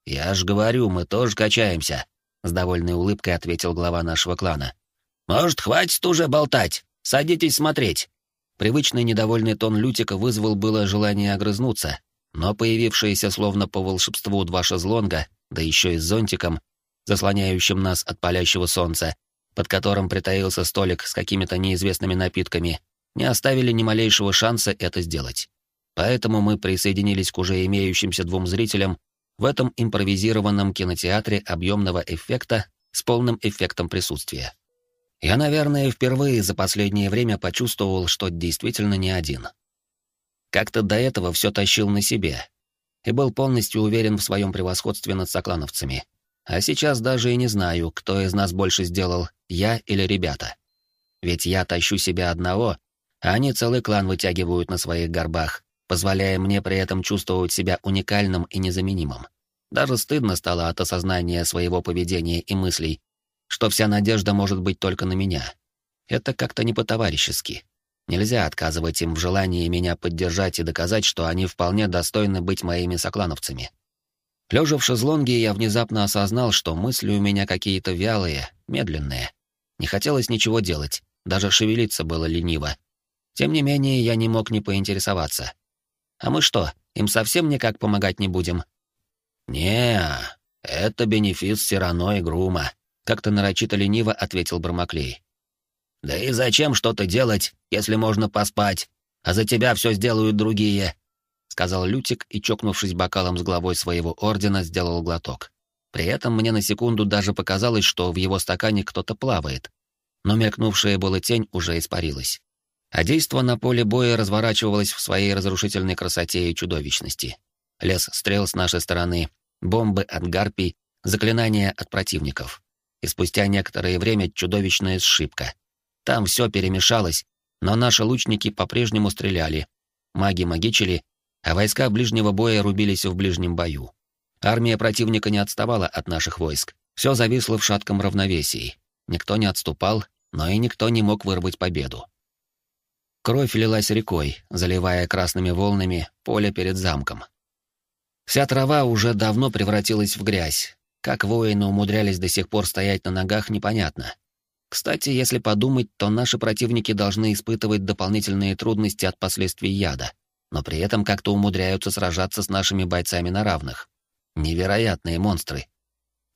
«Я ж говорю, мы тоже качаемся», — с довольной улыбкой ответил глава нашего клана. «Может, хватит уже болтать? Садитесь смотреть». Привычный недовольный тон Лютика вызвал было желание огрызнуться, но появившиеся словно по волшебству два шезлонга, да еще и с зонтиком, заслоняющим нас от палящего солнца, под которым притаился столик с какими-то неизвестными напитками, не оставили ни малейшего шанса это сделать. Поэтому мы присоединились к уже имеющимся двум зрителям в этом импровизированном кинотеатре объемного эффекта с полным эффектом присутствия. Я, наверное, впервые за последнее время почувствовал, что действительно не один. Как-то до этого все тащил на себе и был полностью уверен в своем превосходстве над соклановцами. А сейчас даже и не знаю, кто из нас больше сделал, я или ребята. Ведь я тащу себя одного, а они целый клан вытягивают на своих горбах, позволяя мне при этом чувствовать себя уникальным и незаменимым. Даже стыдно стало от осознания своего поведения и мыслей, что вся надежда может быть только на меня. Это как-то не по-товарищески. Нельзя отказывать им в желании меня поддержать и доказать, что они вполне достойны быть моими соклановцами. Лежа в шезлонге, я внезапно осознал, что мысли у меня какие-то вялые, медленные. Не хотелось ничего делать, даже шевелиться было лениво. Тем не менее, я не мог не поинтересоваться. «А мы что, им совсем никак помогать не будем?» не это бенефис Сирано и Грума», — как-то нарочито лениво ответил Бармаклей. «Да и зачем что-то делать, если можно поспать, а за тебя все сделают другие?» — сказал Лютик и, чокнувшись бокалом с главой своего ордена, сделал глоток. При этом мне на секунду даже показалось, что в его стакане кто-то плавает. Но мелькнувшая была тень уже испарилась. А действо на поле боя разворачивалось в своей разрушительной красоте и чудовищности. Лес стрел с нашей стороны, бомбы от гарпий, заклинания от противников. И спустя некоторое время чудовищная сшибка. Там все перемешалось, но наши лучники по-прежнему стреляли. Маги магичили, а войска ближнего боя рубились в ближнем бою. Армия противника не отставала от наших войск. Все зависло в шатком равновесии. Никто не отступал, но и никто не мог вырвать победу. Кровь лилась рекой, заливая красными волнами поле перед замком. Вся трава уже давно превратилась в грязь. Как воины умудрялись до сих пор стоять на ногах, непонятно. Кстати, если подумать, то наши противники должны испытывать дополнительные трудности от последствий яда, но при этом как-то умудряются сражаться с нашими бойцами на равных. Невероятные монстры.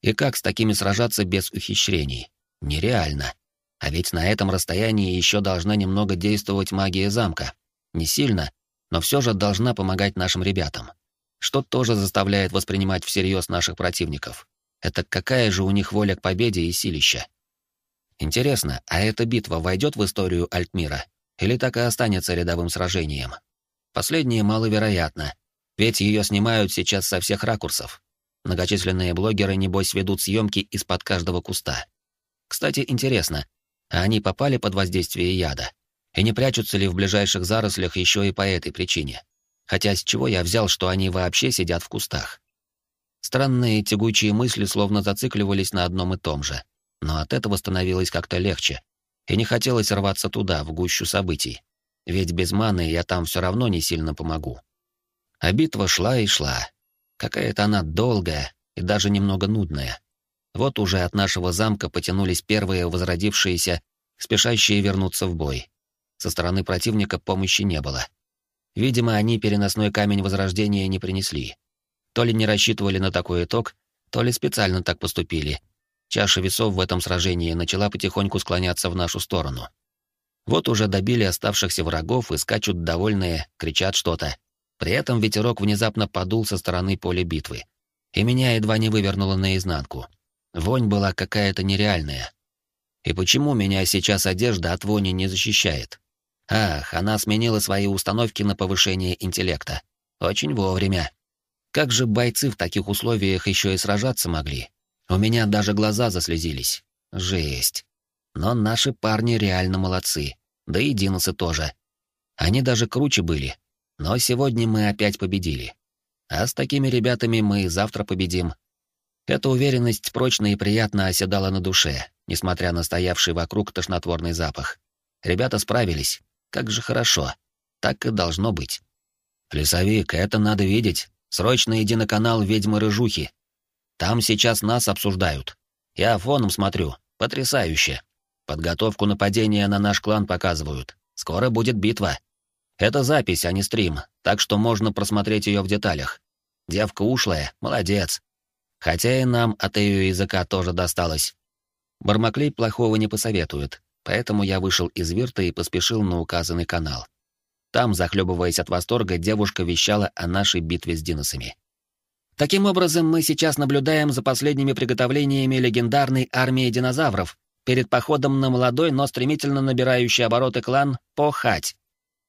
И как с такими сражаться без ухищрений? Нереально. А ведь на этом расстоянии еще должна немного действовать магия замка. Не сильно, но все же должна помогать нашим ребятам что тоже заставляет воспринимать всерьез наших противников. Это какая же у них воля к победе и силища? Интересно, а эта битва войдет в историю Альтмира или так и останется рядовым сражением? Последнее маловероятно, ведь ее снимают сейчас со всех ракурсов. Многочисленные блогеры, небось, ведут съемки из-под каждого куста. Кстати, интересно, а они попали под воздействие яда? И не прячутся ли в ближайших зарослях еще и по этой причине? Хотя с чего я взял, что они вообще сидят в кустах? Странные тягучие мысли словно зацикливались на одном и том же. Но от этого становилось как-то легче. И не хотелось рваться туда, в гущу событий. Ведь без маны я там все равно не сильно помогу. А битва шла и шла. Какая-то она долгая и даже немного нудная. Вот уже от нашего замка потянулись первые возродившиеся, спешащие вернуться в бой. Со стороны противника помощи не было. Видимо, они переносной камень возрождения не принесли. То ли не рассчитывали на такой итог, то ли специально так поступили. Чаша весов в этом сражении начала потихоньку склоняться в нашу сторону. Вот уже добили оставшихся врагов и скачут довольные, кричат что-то. При этом ветерок внезапно подул со стороны поля битвы. И меня едва не вывернуло наизнанку. Вонь была какая-то нереальная. И почему меня сейчас одежда от вони не защищает? Ах, она сменила свои установки на повышение интеллекта. Очень вовремя. Как же бойцы в таких условиях еще и сражаться могли? У меня даже глаза заслезились. Жесть. Но наши парни реально молодцы. Да и диносы тоже. Они даже круче были. Но сегодня мы опять победили. А с такими ребятами мы завтра победим. Эта уверенность прочно и приятно оседала на душе, несмотря на стоявший вокруг тошнотворный запах. Ребята справились, как же хорошо. Так и должно быть. Лесовик, это надо видеть. Срочно иди на канал «Ведьмы-рыжухи». Там сейчас нас обсуждают. Я фоном смотрю. Потрясающе. Подготовку нападения на наш клан показывают. Скоро будет битва. Это запись, а не стрим, так что можно просмотреть ее в деталях. Девка ушлая, молодец. Хотя и нам от ее языка тоже досталось. Бармаклей плохого не посоветует, поэтому я вышел из вирта и поспешил на указанный канал. Там, захлебываясь от восторга, девушка вещала о нашей битве с диносами. Таким образом, мы сейчас наблюдаем за последними приготовлениями легендарной армии динозавров перед походом на молодой, но стремительно набирающий обороты клан Похать.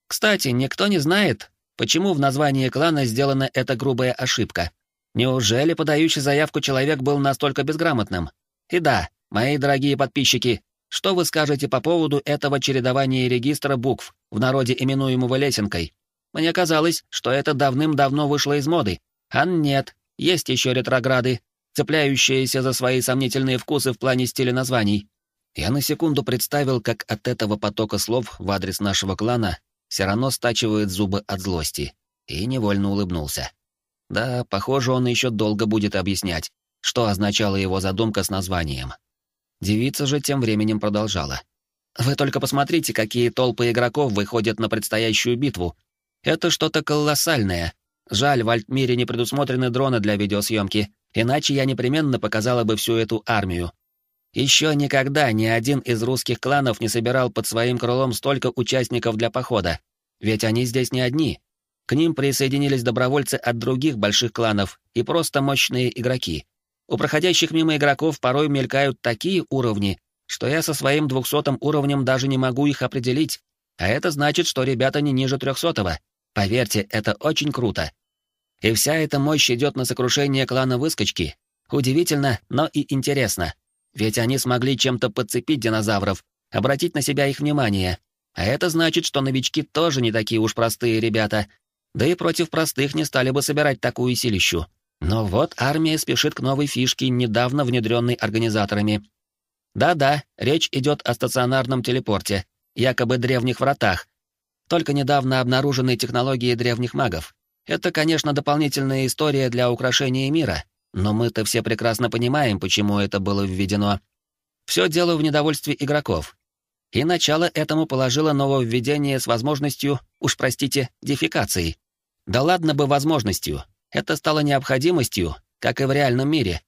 Кстати, никто не знает, почему в названии клана сделана эта грубая ошибка. Неужели подающий заявку человек был настолько безграмотным? И да, мои дорогие подписчики, Что вы скажете по поводу этого чередования регистра букв, в народе именуемого лесенкой? Мне казалось, что это давным-давно вышло из моды. А нет, есть еще ретрограды, цепляющиеся за свои сомнительные вкусы в плане стиля названий. Я на секунду представил, как от этого потока слов в адрес нашего клана все равно стачивает зубы от злости, и невольно улыбнулся. Да, похоже, он еще долго будет объяснять, что означала его задумка с названием. Девица же тем временем продолжала. «Вы только посмотрите, какие толпы игроков выходят на предстоящую битву. Это что-то колоссальное. Жаль, в Альтмире не предусмотрены дроны для видеосъемки, иначе я непременно показала бы всю эту армию. Еще никогда ни один из русских кланов не собирал под своим крылом столько участников для похода. Ведь они здесь не одни. К ним присоединились добровольцы от других больших кланов и просто мощные игроки. У проходящих мимо игроков порой мелькают такие уровни, что я со своим двухсотым уровнем даже не могу их определить, а это значит, что ребята не ниже трехсотого. Поверьте, это очень круто. И вся эта мощь идет на сокрушение клана Выскочки. Удивительно, но и интересно. Ведь они смогли чем-то подцепить динозавров, обратить на себя их внимание. А это значит, что новички тоже не такие уж простые ребята. Да и против простых не стали бы собирать такую силищу. Но вот армия спешит к новой фишке, недавно внедренной организаторами. Да-да, речь идет о стационарном телепорте, якобы древних вратах, только недавно обнаруженной технологии древних магов. Это, конечно, дополнительная история для украшения мира, но мы-то все прекрасно понимаем, почему это было введено. Все дело в недовольстве игроков. И начало этому положило нововведение с возможностью, уж простите, дефикации. Да ладно бы возможностью. Это стало необходимостью, как и в реальном мире.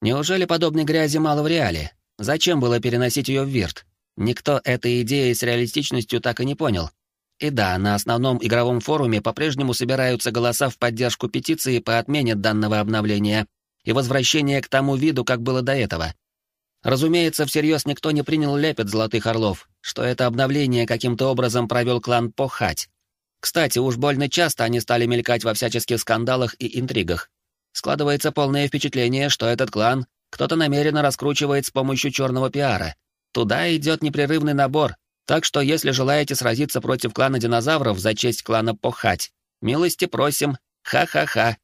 Неужели подобной грязи мало в реале? Зачем было переносить ее в Вирт? Никто этой идеи с реалистичностью так и не понял. И да, на основном игровом форуме по-прежнему собираются голоса в поддержку петиции по отмене данного обновления и возвращение к тому виду, как было до этого. Разумеется, всерьез никто не принял лепет Золотых Орлов, что это обновление каким-то образом провел клан Похать. Кстати, уж больно часто они стали мелькать во всяческих скандалах и интригах. Складывается полное впечатление, что этот клан кто-то намеренно раскручивает с помощью черного пиара. Туда идет непрерывный набор, так что если желаете сразиться против клана динозавров за честь клана Похать, милости просим, ха-ха-ха.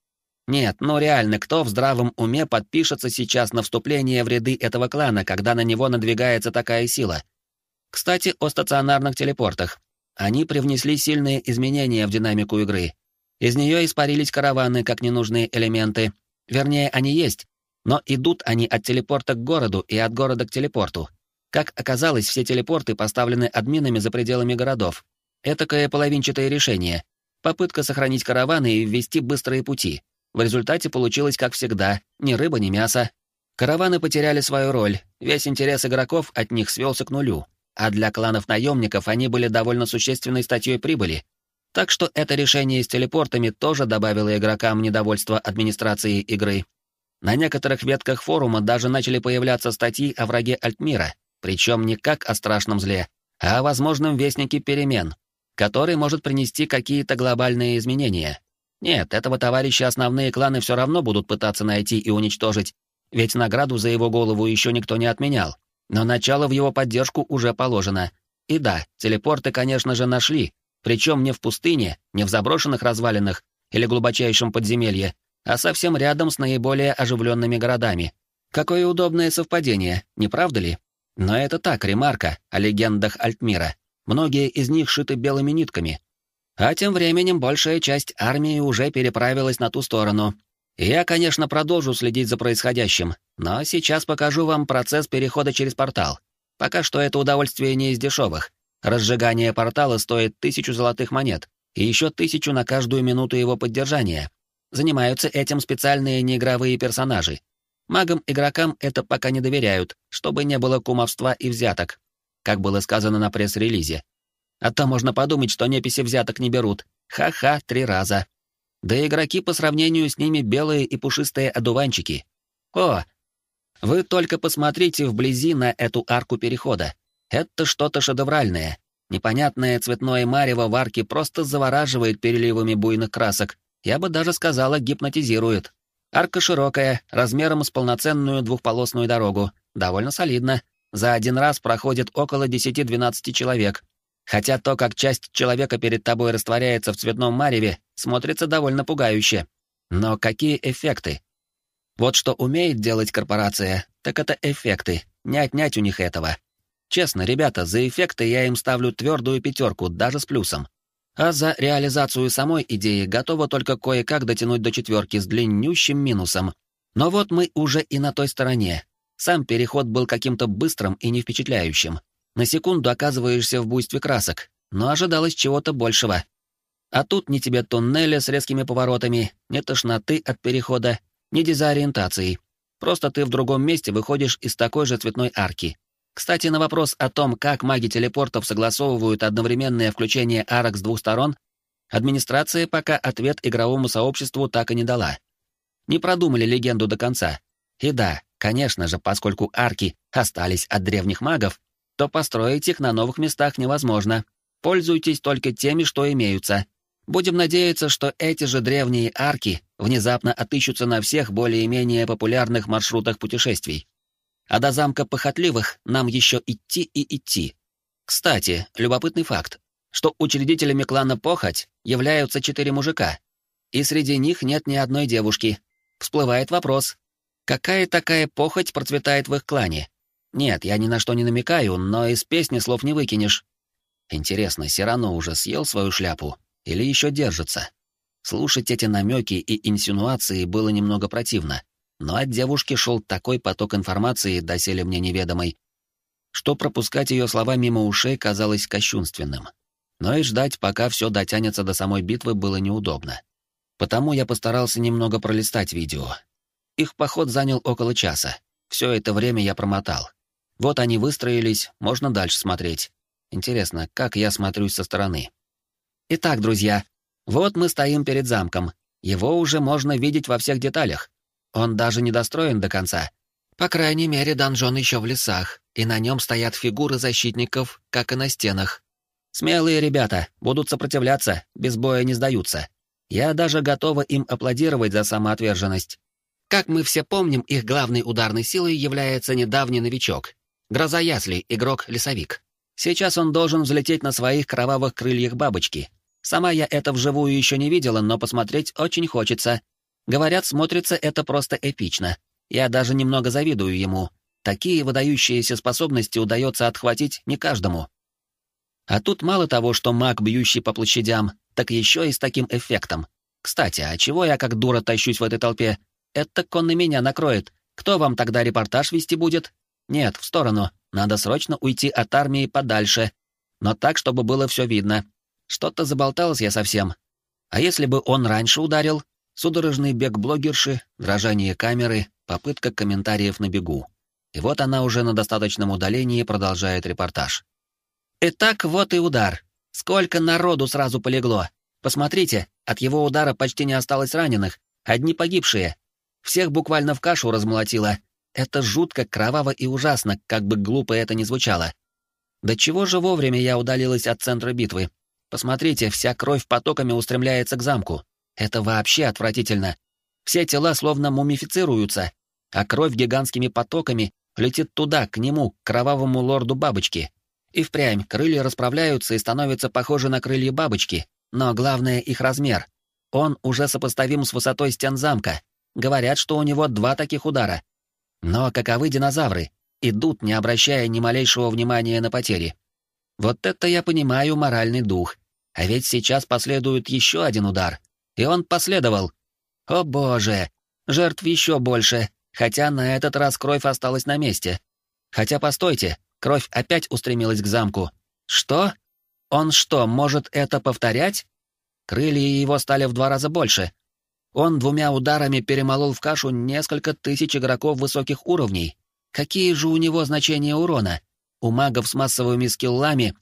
Нет, ну реально, кто в здравом уме подпишется сейчас на вступление в ряды этого клана, когда на него надвигается такая сила? Кстати, о стационарных телепортах. Они привнесли сильные изменения в динамику игры. Из нее испарились караваны как ненужные элементы. Вернее, они есть, но идут они от телепорта к городу и от города к телепорту. Как оказалось, все телепорты поставлены админами за пределами городов. Этакое половинчатое решение. Попытка сохранить караваны и ввести быстрые пути. В результате получилось, как всегда, ни рыба, ни мясо. Караваны потеряли свою роль, весь интерес игроков от них свелся к нулю, а для кланов наемников они были довольно существенной статьей прибыли. Так что это решение с телепортами тоже добавило игрокам недовольство администрации игры. На некоторых ветках форума даже начали появляться статьи о враге Альтмира, причем не как о страшном зле, а о возможном вестнике перемен, который может принести какие-то глобальные изменения. Нет, этого товарища основные кланы все равно будут пытаться найти и уничтожить, ведь награду за его голову еще никто не отменял. Но начало в его поддержку уже положено. И да, телепорты, конечно же, нашли, причем не в пустыне, не в заброшенных развалинах или глубочайшем подземелье, а совсем рядом с наиболее оживленными городами. Какое удобное совпадение, не правда ли? Но это так, ремарка о легендах Альтмира. Многие из них шиты белыми нитками, а тем временем большая часть армии уже переправилась на ту сторону. Я, конечно, продолжу следить за происходящим, но сейчас покажу вам процесс перехода через портал. Пока что это удовольствие не из дешевых. Разжигание портала стоит тысячу золотых монет и еще тысячу на каждую минуту его поддержания. Занимаются этим специальные неигровые персонажи. Магам-игрокам это пока не доверяют, чтобы не было кумовства и взяток, как было сказано на пресс-релизе. А то можно подумать, что неписи взяток не берут. Ха-ха, три раза. Да игроки по сравнению с ними белые и пушистые одуванчики. О, вы только посмотрите вблизи на эту арку перехода. Это что-то шедевральное. Непонятное цветное марево в арке просто завораживает переливами буйных красок. Я бы даже сказала, гипнотизирует. Арка широкая, размером с полноценную двухполосную дорогу. Довольно солидно. за один раз проходит около 10-12 человек. Хотя то, как часть человека перед тобой растворяется в цветном мареве, смотрится довольно пугающе. Но какие эффекты? Вот что умеет делать корпорация, так это эффекты, не отнять у них этого. Честно, ребята, за эффекты я им ставлю твердую пятерку, даже с плюсом. А за реализацию самой идеи готова только кое-как дотянуть до четверки с длиннющим минусом. Но вот мы уже и на той стороне. Сам переход был каким-то быстрым и не впечатляющим. На секунду оказываешься в буйстве красок, но ожидалось чего-то большего. А тут ни тебе туннеля с резкими поворотами, ни тошноты от перехода, ни дезориентации. Просто ты в другом месте выходишь из такой же цветной арки. Кстати, на вопрос о том, как маги телепортов согласовывают одновременное включение арок с двух сторон, администрация пока ответ игровому сообществу так и не дала. Не продумали легенду до конца. И да, конечно же, поскольку арки остались от древних магов, то построить их на новых местах невозможно. Пользуйтесь только теми, что имеются. Будем надеяться, что эти же древние арки внезапно отыщутся на всех более-менее популярных маршрутах путешествий. А до замка похотливых нам еще идти и идти. Кстати, любопытный факт, что учредителями клана Похоть являются четыре мужика, и среди них нет ни одной девушки. Всплывает вопрос, какая такая похоть процветает в их клане? Нет, я ни на что не намекаю, но из песни слов не выкинешь. Интересно, Сирано уже съел свою шляпу или еще держится? Слушать эти намеки и инсинуации было немного противно, но от девушки шел такой поток информации, доселе мне неведомой, что пропускать ее слова мимо ушей казалось кощунственным. Но и ждать, пока все дотянется до самой битвы, было неудобно. Потому я постарался немного пролистать видео. Их поход занял около часа. Все это время я промотал. Вот они выстроились, можно дальше смотреть. Интересно, как я смотрюсь со стороны. Итак, друзья, вот мы стоим перед замком. Его уже можно видеть во всех деталях. Он даже не достроен до конца. По крайней мере, донжон еще в лесах, и на нем стоят фигуры защитников, как и на стенах. Смелые ребята, будут сопротивляться, без боя не сдаются. Я даже готова им аплодировать за самоотверженность. Как мы все помним, их главной ударной силой является недавний новичок, Гроза Ясли, игрок-лесовик. Сейчас он должен взлететь на своих кровавых крыльях бабочки. Сама я это вживую еще не видела, но посмотреть очень хочется. Говорят, смотрится это просто эпично. Я даже немного завидую ему. Такие выдающиеся способности удается отхватить не каждому. А тут мало того, что маг, бьющий по площадям, так еще и с таким эффектом. Кстати, а чего я как дура тащусь в этой толпе? Это он на меня накроет. Кто вам тогда репортаж вести будет? Нет, в сторону. Надо срочно уйти от армии подальше. Но так, чтобы было все видно. Что-то заболталась я совсем. А если бы он раньше ударил? Судорожный бег блогерши, дрожание камеры, попытка комментариев на бегу. И вот она уже на достаточном удалении продолжает репортаж. Итак, вот и удар. Сколько народу сразу полегло. Посмотрите, от его удара почти не осталось раненых, одни погибшие. Всех буквально в кашу размолотило, это жутко, кроваво и ужасно, как бы глупо это ни звучало. Да чего же вовремя я удалилась от центра битвы? Посмотрите, вся кровь потоками устремляется к замку. Это вообще отвратительно. Все тела словно мумифицируются, а кровь гигантскими потоками летит туда, к нему, к кровавому лорду бабочки. И впрямь крылья расправляются и становятся похожи на крылья бабочки, но главное их размер. Он уже сопоставим с высотой стен замка. Говорят, что у него два таких удара — но каковы динозавры? Идут, не обращая ни малейшего внимания на потери. Вот это я понимаю моральный дух. А ведь сейчас последует еще один удар. И он последовал. О боже! Жертв еще больше, хотя на этот раз кровь осталась на месте. Хотя постойте, кровь опять устремилась к замку. Что? Он что, может это повторять? Крылья его стали в два раза больше, он двумя ударами перемолол в кашу несколько тысяч игроков высоких уровней. Какие же у него значения урона? У магов с массовыми скиллами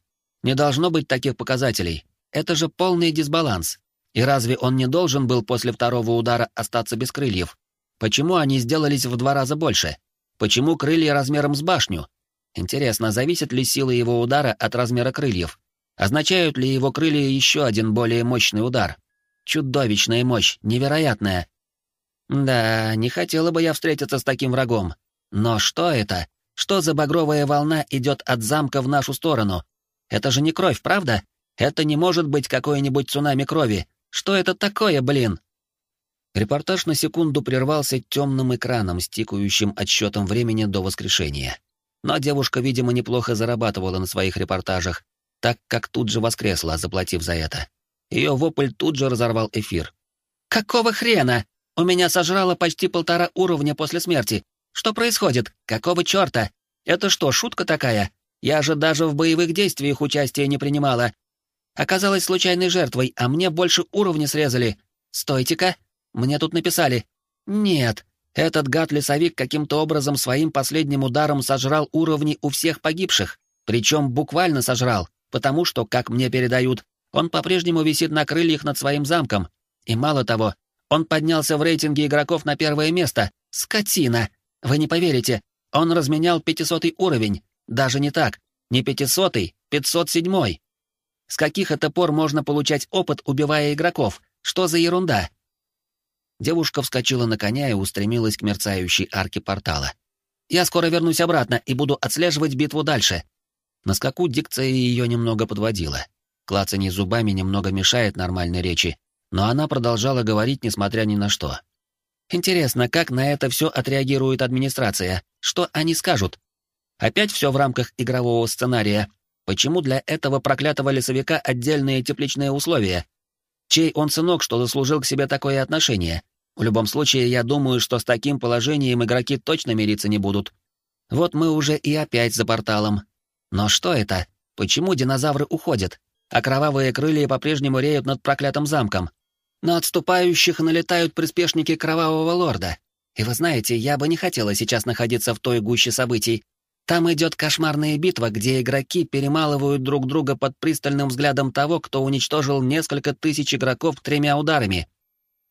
не должно быть таких показателей. Это же полный дисбаланс. И разве он не должен был после второго удара остаться без крыльев? Почему они сделались в два раза больше? Почему крылья размером с башню? Интересно, зависит ли сила его удара от размера крыльев? Означают ли его крылья еще один более мощный удар? Чудовищная мощь, невероятная. Да, не хотела бы я встретиться с таким врагом. Но что это? Что за багровая волна идет от замка в нашу сторону? Это же не кровь, правда? Это не может быть какое-нибудь цунами крови. Что это такое, блин? Репортаж на секунду прервался темным экраном, стикающим отсчетом времени до воскрешения. Но девушка, видимо, неплохо зарабатывала на своих репортажах, так как тут же воскресла, заплатив за это. Ее вопль тут же разорвал эфир. «Какого хрена? У меня сожрало почти полтора уровня после смерти. Что происходит? Какого черта? Это что, шутка такая? Я же даже в боевых действиях участия не принимала. Оказалась случайной жертвой, а мне больше уровня срезали. Стойте-ка, мне тут написали. Нет, этот гад-лесовик каким-то образом своим последним ударом сожрал уровни у всех погибших. Причем буквально сожрал, потому что, как мне передают, он по-прежнему висит на крыльях над своим замком. И мало того, он поднялся в рейтинге игроков на первое место. Скотина! Вы не поверите, он разменял 500 уровень. Даже не так. Не 500 507 С каких это пор можно получать опыт, убивая игроков? Что за ерунда? Девушка вскочила на коня и устремилась к мерцающей арке портала. «Я скоро вернусь обратно и буду отслеживать битву дальше». На скаку дикция ее немного подводила. Клацанье зубами немного мешает нормальной речи, но она продолжала говорить, несмотря ни на что. Интересно, как на это все отреагирует администрация? Что они скажут? Опять все в рамках игрового сценария. Почему для этого проклятого лесовика отдельные тепличные условия? Чей он сынок, что заслужил к себе такое отношение? В любом случае, я думаю, что с таким положением игроки точно мириться не будут. Вот мы уже и опять за порталом. Но что это? Почему динозавры уходят, а кровавые крылья по-прежнему реют над проклятым замком? На отступающих налетают приспешники Кровавого Лорда. И вы знаете, я бы не хотела сейчас находиться в той гуще событий. Там идет кошмарная битва, где игроки перемалывают друг друга под пристальным взглядом того, кто уничтожил несколько тысяч игроков тремя ударами.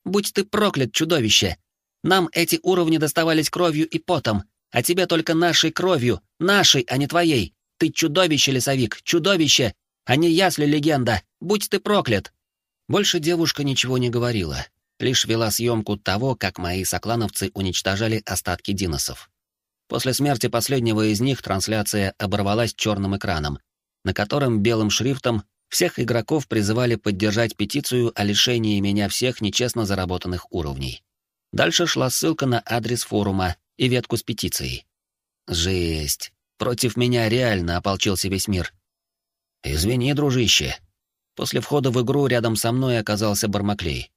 Будь ты проклят, чудовище! Нам эти уровни доставались кровью и потом, а тебе только нашей кровью, нашей, а не твоей. Ты чудовище, лесовик, чудовище, а не ясли легенда. Будь ты проклят!» Больше девушка ничего не говорила, лишь вела съемку того, как мои соклановцы уничтожали остатки диносов. После смерти последнего из них трансляция оборвалась черным экраном, на котором белым шрифтом всех игроков призывали поддержать петицию о лишении меня всех нечестно заработанных уровней. Дальше шла ссылка на адрес форума и ветку с петицией. Жесть. Против меня реально ополчился весь мир. «Извини, дружище», После входа в игру рядом со мной оказался Бармаклей.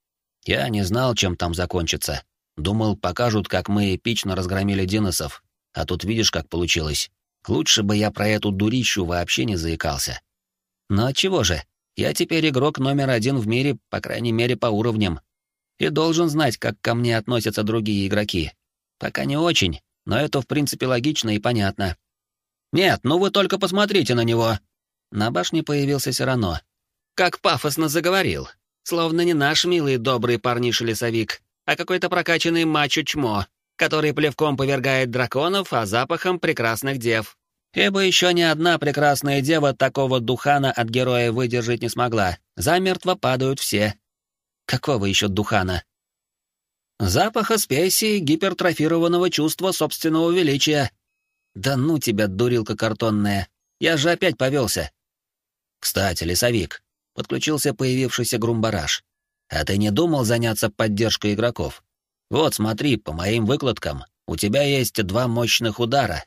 Я не знал, чем там закончится. Думал, покажут, как мы эпично разгромили диносов, а тут видишь, как получилось. Лучше бы я про эту дурищу вообще не заикался. Но чего же, я теперь игрок номер один в мире, по крайней мере, по уровням. И должен знать, как ко мне относятся другие игроки. Пока не очень, но это в принципе логично и понятно. «Нет, ну вы только посмотрите на него!» На башне появился Сирано, как пафосно заговорил. Словно не наш милый добрый парниша-лесовик, а какой-то прокачанный мачо-чмо, который плевком повергает драконов, а запахом прекрасных дев. Ибо еще ни одна прекрасная дева такого духана от героя выдержать не смогла. Замертво падают все. Какого еще духана? Запаха спеси гипертрофированного чувства собственного величия. Да ну тебя, дурилка картонная. Я же опять повелся. Кстати, лесовик, подключился появившийся грумбараж. «А ты не думал заняться поддержкой игроков? Вот, смотри, по моим выкладкам, у тебя есть два мощных удара.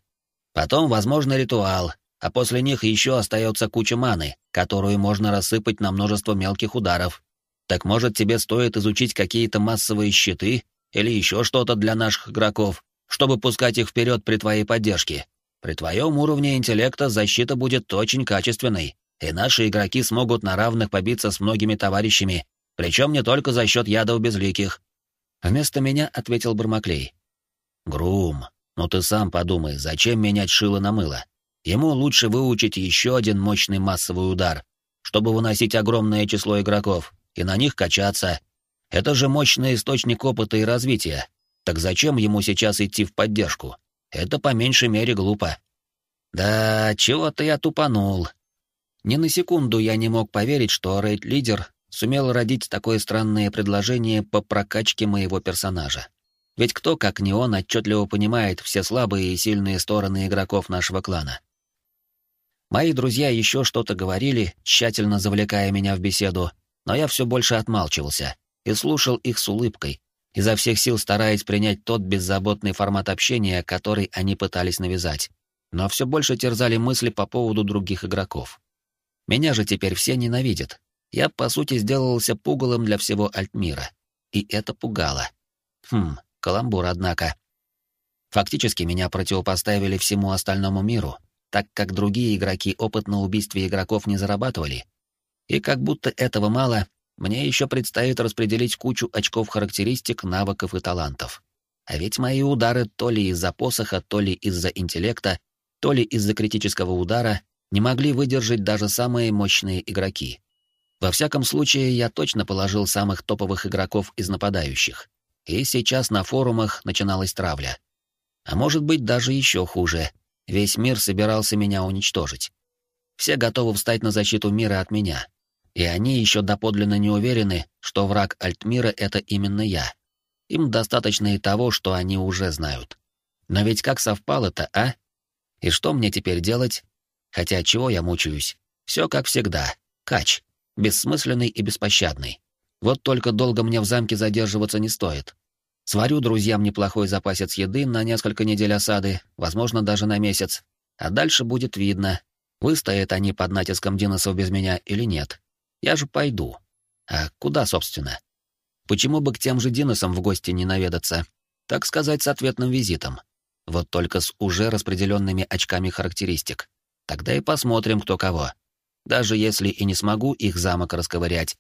Потом, возможно, ритуал, а после них еще остается куча маны, которую можно рассыпать на множество мелких ударов. Так может, тебе стоит изучить какие-то массовые щиты или еще что-то для наших игроков, чтобы пускать их вперед при твоей поддержке. При твоем уровне интеллекта защита будет очень качественной, и наши игроки смогут на равных побиться с многими товарищами, причем не только за счет ядов безликих. Вместо меня ответил Бармаклей. Грум, ну ты сам подумай, зачем менять шило на мыло? Ему лучше выучить еще один мощный массовый удар, чтобы выносить огромное число игроков и на них качаться. Это же мощный источник опыта и развития. Так зачем ему сейчас идти в поддержку? Это по меньшей мере глупо. Да, чего-то я тупанул, ни на секунду я не мог поверить, что рейд-лидер сумел родить такое странное предложение по прокачке моего персонажа. Ведь кто, как не он, отчетливо понимает все слабые и сильные стороны игроков нашего клана. Мои друзья еще что-то говорили, тщательно завлекая меня в беседу, но я все больше отмалчивался и слушал их с улыбкой, изо всех сил стараясь принять тот беззаботный формат общения, который они пытались навязать. Но все больше терзали мысли по поводу других игроков. Меня же теперь все ненавидят. Я, по сути, сделался пугалом для всего Альтмира. И это пугало. Хм, каламбур, однако. Фактически меня противопоставили всему остальному миру, так как другие игроки опыт на убийстве игроков не зарабатывали. И как будто этого мало, мне еще предстоит распределить кучу очков характеристик, навыков и талантов. А ведь мои удары то ли из-за посоха, то ли из-за интеллекта, то ли из-за критического удара не могли выдержать даже самые мощные игроки. Во всяком случае, я точно положил самых топовых игроков из нападающих. И сейчас на форумах начиналась травля. А может быть, даже еще хуже. Весь мир собирался меня уничтожить. Все готовы встать на защиту мира от меня. И они еще доподлинно не уверены, что враг Альтмира — это именно я. Им достаточно и того, что они уже знают. Но ведь как совпало-то, а? И что мне теперь делать? Хотя чего я мучаюсь? Все как всегда. Кач. Бессмысленный и беспощадный. Вот только долго мне в замке задерживаться не стоит. Сварю друзьям неплохой запасец еды на несколько недель осады, возможно, даже на месяц. А дальше будет видно, выстоят они под натиском Диносов без меня или нет. Я же пойду. А куда, собственно? Почему бы к тем же Диносам в гости не наведаться? Так сказать, с ответным визитом. Вот только с уже распределенными очками характеристик. Тогда и посмотрим, кто кого. Даже если и не смогу их замок расковырять,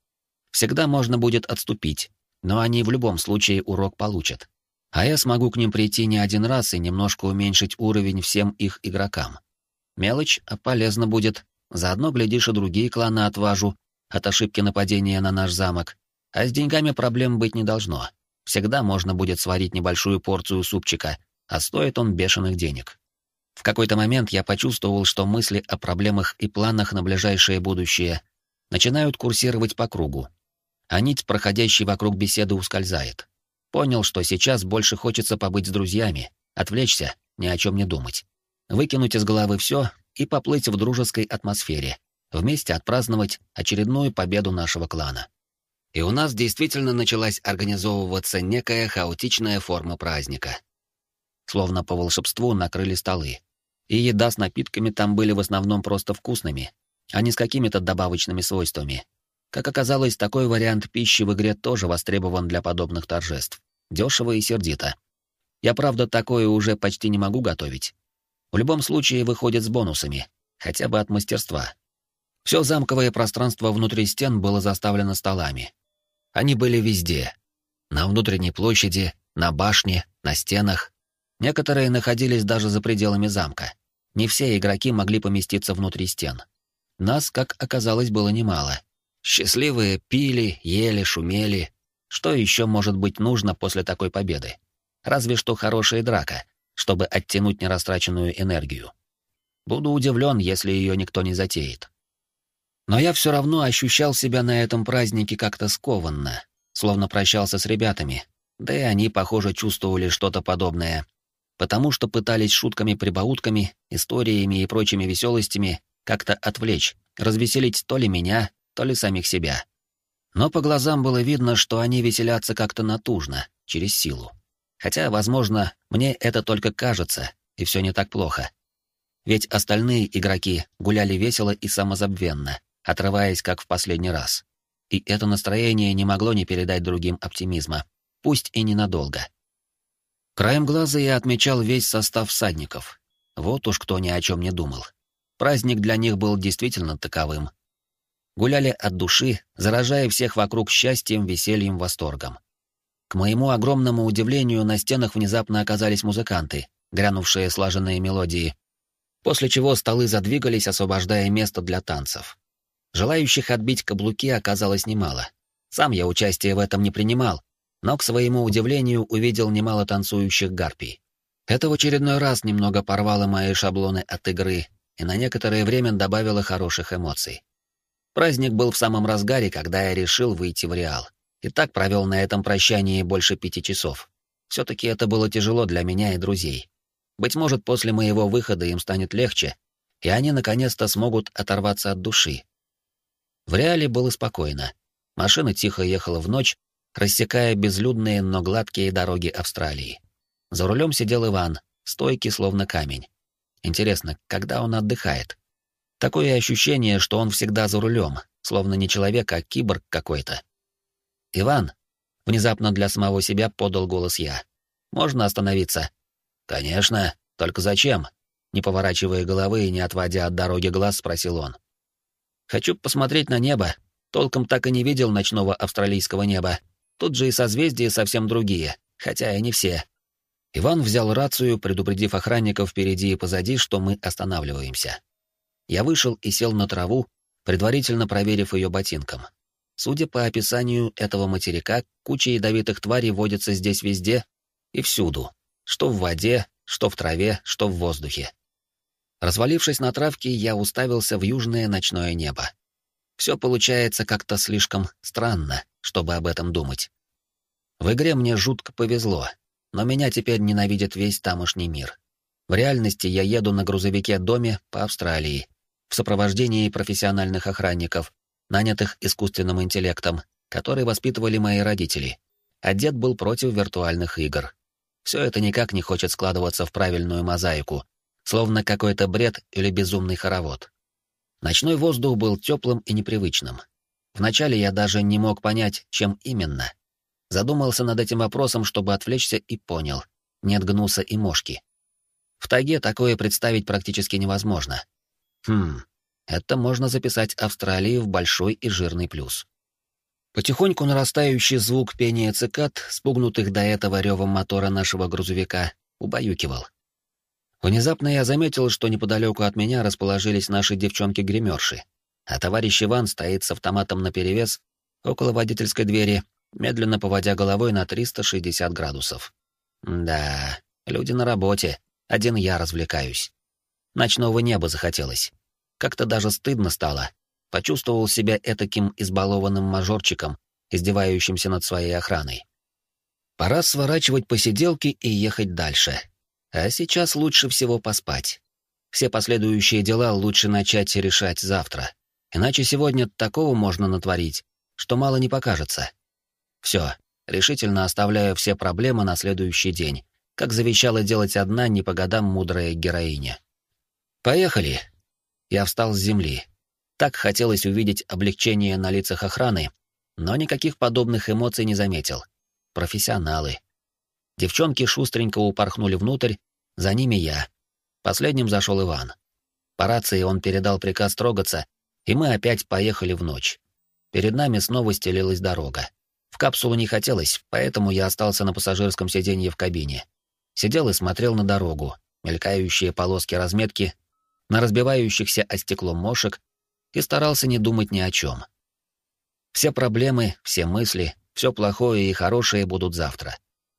всегда можно будет отступить, но они в любом случае урок получат. А я смогу к ним прийти не один раз и немножко уменьшить уровень всем их игрокам. Мелочь, а полезно будет. Заодно, глядишь, и другие кланы отважу, от ошибки нападения на наш замок. А с деньгами проблем быть не должно. Всегда можно будет сварить небольшую порцию супчика, а стоит он бешеных денег. В какой-то момент я почувствовал, что мысли о проблемах и планах на ближайшее будущее начинают курсировать по кругу, а нить, проходящей вокруг беседы, ускользает. Понял, что сейчас больше хочется побыть с друзьями, отвлечься, ни о чем не думать. Выкинуть из головы все и поплыть в дружеской атмосфере, вместе отпраздновать очередную победу нашего клана. И у нас действительно началась организовываться некая хаотичная форма праздника. Словно по волшебству накрыли столы. И еда с напитками там были в основном просто вкусными, а не с какими-то добавочными свойствами. Как оказалось, такой вариант пищи в игре тоже востребован для подобных торжеств. Дешево и сердито. Я, правда, такое уже почти не могу готовить. В любом случае выходит с бонусами, хотя бы от мастерства. Все замковое пространство внутри стен было заставлено столами. Они были везде. На внутренней площади, на башне, на стенах. Некоторые находились даже за пределами замка. Не все игроки могли поместиться внутри стен. Нас, как оказалось, было немало. Счастливые пили, ели, шумели. Что еще может быть нужно после такой победы? Разве что хорошая драка, чтобы оттянуть нерастраченную энергию. Буду удивлен, если ее никто не затеет. Но я все равно ощущал себя на этом празднике как-то скованно, словно прощался с ребятами, да и они, похоже, чувствовали что-то подобное, потому что пытались шутками-прибаутками, историями и прочими веселостями как-то отвлечь, развеселить то ли меня, то ли самих себя. Но по глазам было видно, что они веселятся как-то натужно, через силу. Хотя, возможно, мне это только кажется, и все не так плохо. Ведь остальные игроки гуляли весело и самозабвенно, отрываясь как в последний раз. И это настроение не могло не передать другим оптимизма, пусть и ненадолго. Краем глаза я отмечал весь состав всадников. Вот уж кто ни о чем не думал. Праздник для них был действительно таковым. Гуляли от души, заражая всех вокруг счастьем, весельем, восторгом. К моему огромному удивлению, на стенах внезапно оказались музыканты, грянувшие слаженные мелодии, после чего столы задвигались, освобождая место для танцев. Желающих отбить каблуки оказалось немало. Сам я участия в этом не принимал, но, к своему удивлению, увидел немало танцующих гарпий. Это в очередной раз немного порвало мои шаблоны от игры и на некоторое время добавило хороших эмоций. Праздник был в самом разгаре, когда я решил выйти в Реал. И так провел на этом прощании больше пяти часов. Все-таки это было тяжело для меня и друзей. Быть может, после моего выхода им станет легче, и они наконец-то смогут оторваться от души. В реале было спокойно. Машина тихо ехала в ночь, рассекая безлюдные, но гладкие дороги Австралии. За рулем сидел Иван, стойкий словно камень. Интересно, когда он отдыхает? Такое ощущение, что он всегда за рулем, словно не человек, а киборг какой-то. «Иван!» — внезапно для самого себя подал голос я. «Можно остановиться?» «Конечно. Только зачем?» Не поворачивая головы и не отводя от дороги глаз, спросил он. «Хочу посмотреть на небо. Толком так и не видел ночного австралийского неба. Тут же и созвездия совсем другие, хотя и не все». Иван взял рацию, предупредив охранников впереди и позади, что мы останавливаемся. Я вышел и сел на траву, предварительно проверив ее ботинком. Судя по описанию этого материка, куча ядовитых тварей водится здесь везде и всюду, что в воде, что в траве, что в воздухе. Развалившись на травке, я уставился в южное ночное небо. Все получается как-то слишком странно, чтобы об этом думать. В игре мне жутко повезло, но меня теперь ненавидит весь тамошний мир. В реальности я еду на грузовике-доме по Австралии, в сопровождении профессиональных охранников, нанятых искусственным интеллектом, которые воспитывали мои родители. А дед был против виртуальных игр. Все это никак не хочет складываться в правильную мозаику, словно какой-то бред или безумный хоровод. Ночной воздух был теплым и непривычным. Вначале я даже не мог понять, чем именно. Задумался над этим вопросом, чтобы отвлечься, и понял. Нет гнуса и мошки. В тайге такое представить практически невозможно. Хм, это можно записать Австралии в большой и жирный плюс. Потихоньку нарастающий звук пения цикад, спугнутых до этого ревом мотора нашего грузовика, убаюкивал. Внезапно я заметил, что неподалеку от меня расположились наши девчонки-гримерши, а товарищ Иван стоит с автоматом наперевес около водительской двери, медленно поводя головой на 360 градусов. Да, люди на работе, один я развлекаюсь. Ночного неба захотелось. Как-то даже стыдно стало. Почувствовал себя этаким избалованным мажорчиком, издевающимся над своей охраной. Пора сворачивать посиделки и ехать дальше. А сейчас лучше всего поспать. Все последующие дела лучше начать решать завтра. Иначе сегодня такого можно натворить, что мало не покажется. Все, решительно оставляю все проблемы на следующий день, как завещала делать одна не по годам мудрая героиня. «Поехали!» Я встал с земли. Так хотелось увидеть облегчение на лицах охраны, но никаких подобных эмоций не заметил. Профессионалы. Девчонки шустренько упорхнули внутрь, за ними я. Последним зашел Иван. По рации он передал приказ трогаться, и мы опять поехали в ночь. Перед нами снова стелилась дорога. В капсулу не хотелось, поэтому я остался на пассажирском сиденье в кабине. Сидел и смотрел на дорогу, мелькающие полоски разметки на разбивающихся о стекло мошек и старался не думать ни о чем. Все проблемы, все мысли, все плохое и хорошее будут завтра.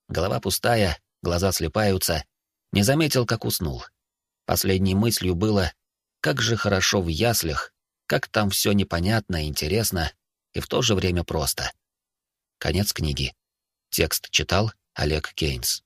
Голова пустая, глаза слепаются. Не заметил, как уснул. Последней мыслью было, как же хорошо в яслях, как там все непонятно, интересно и в то же время просто. Конец книги. Текст читал Олег Кейнс.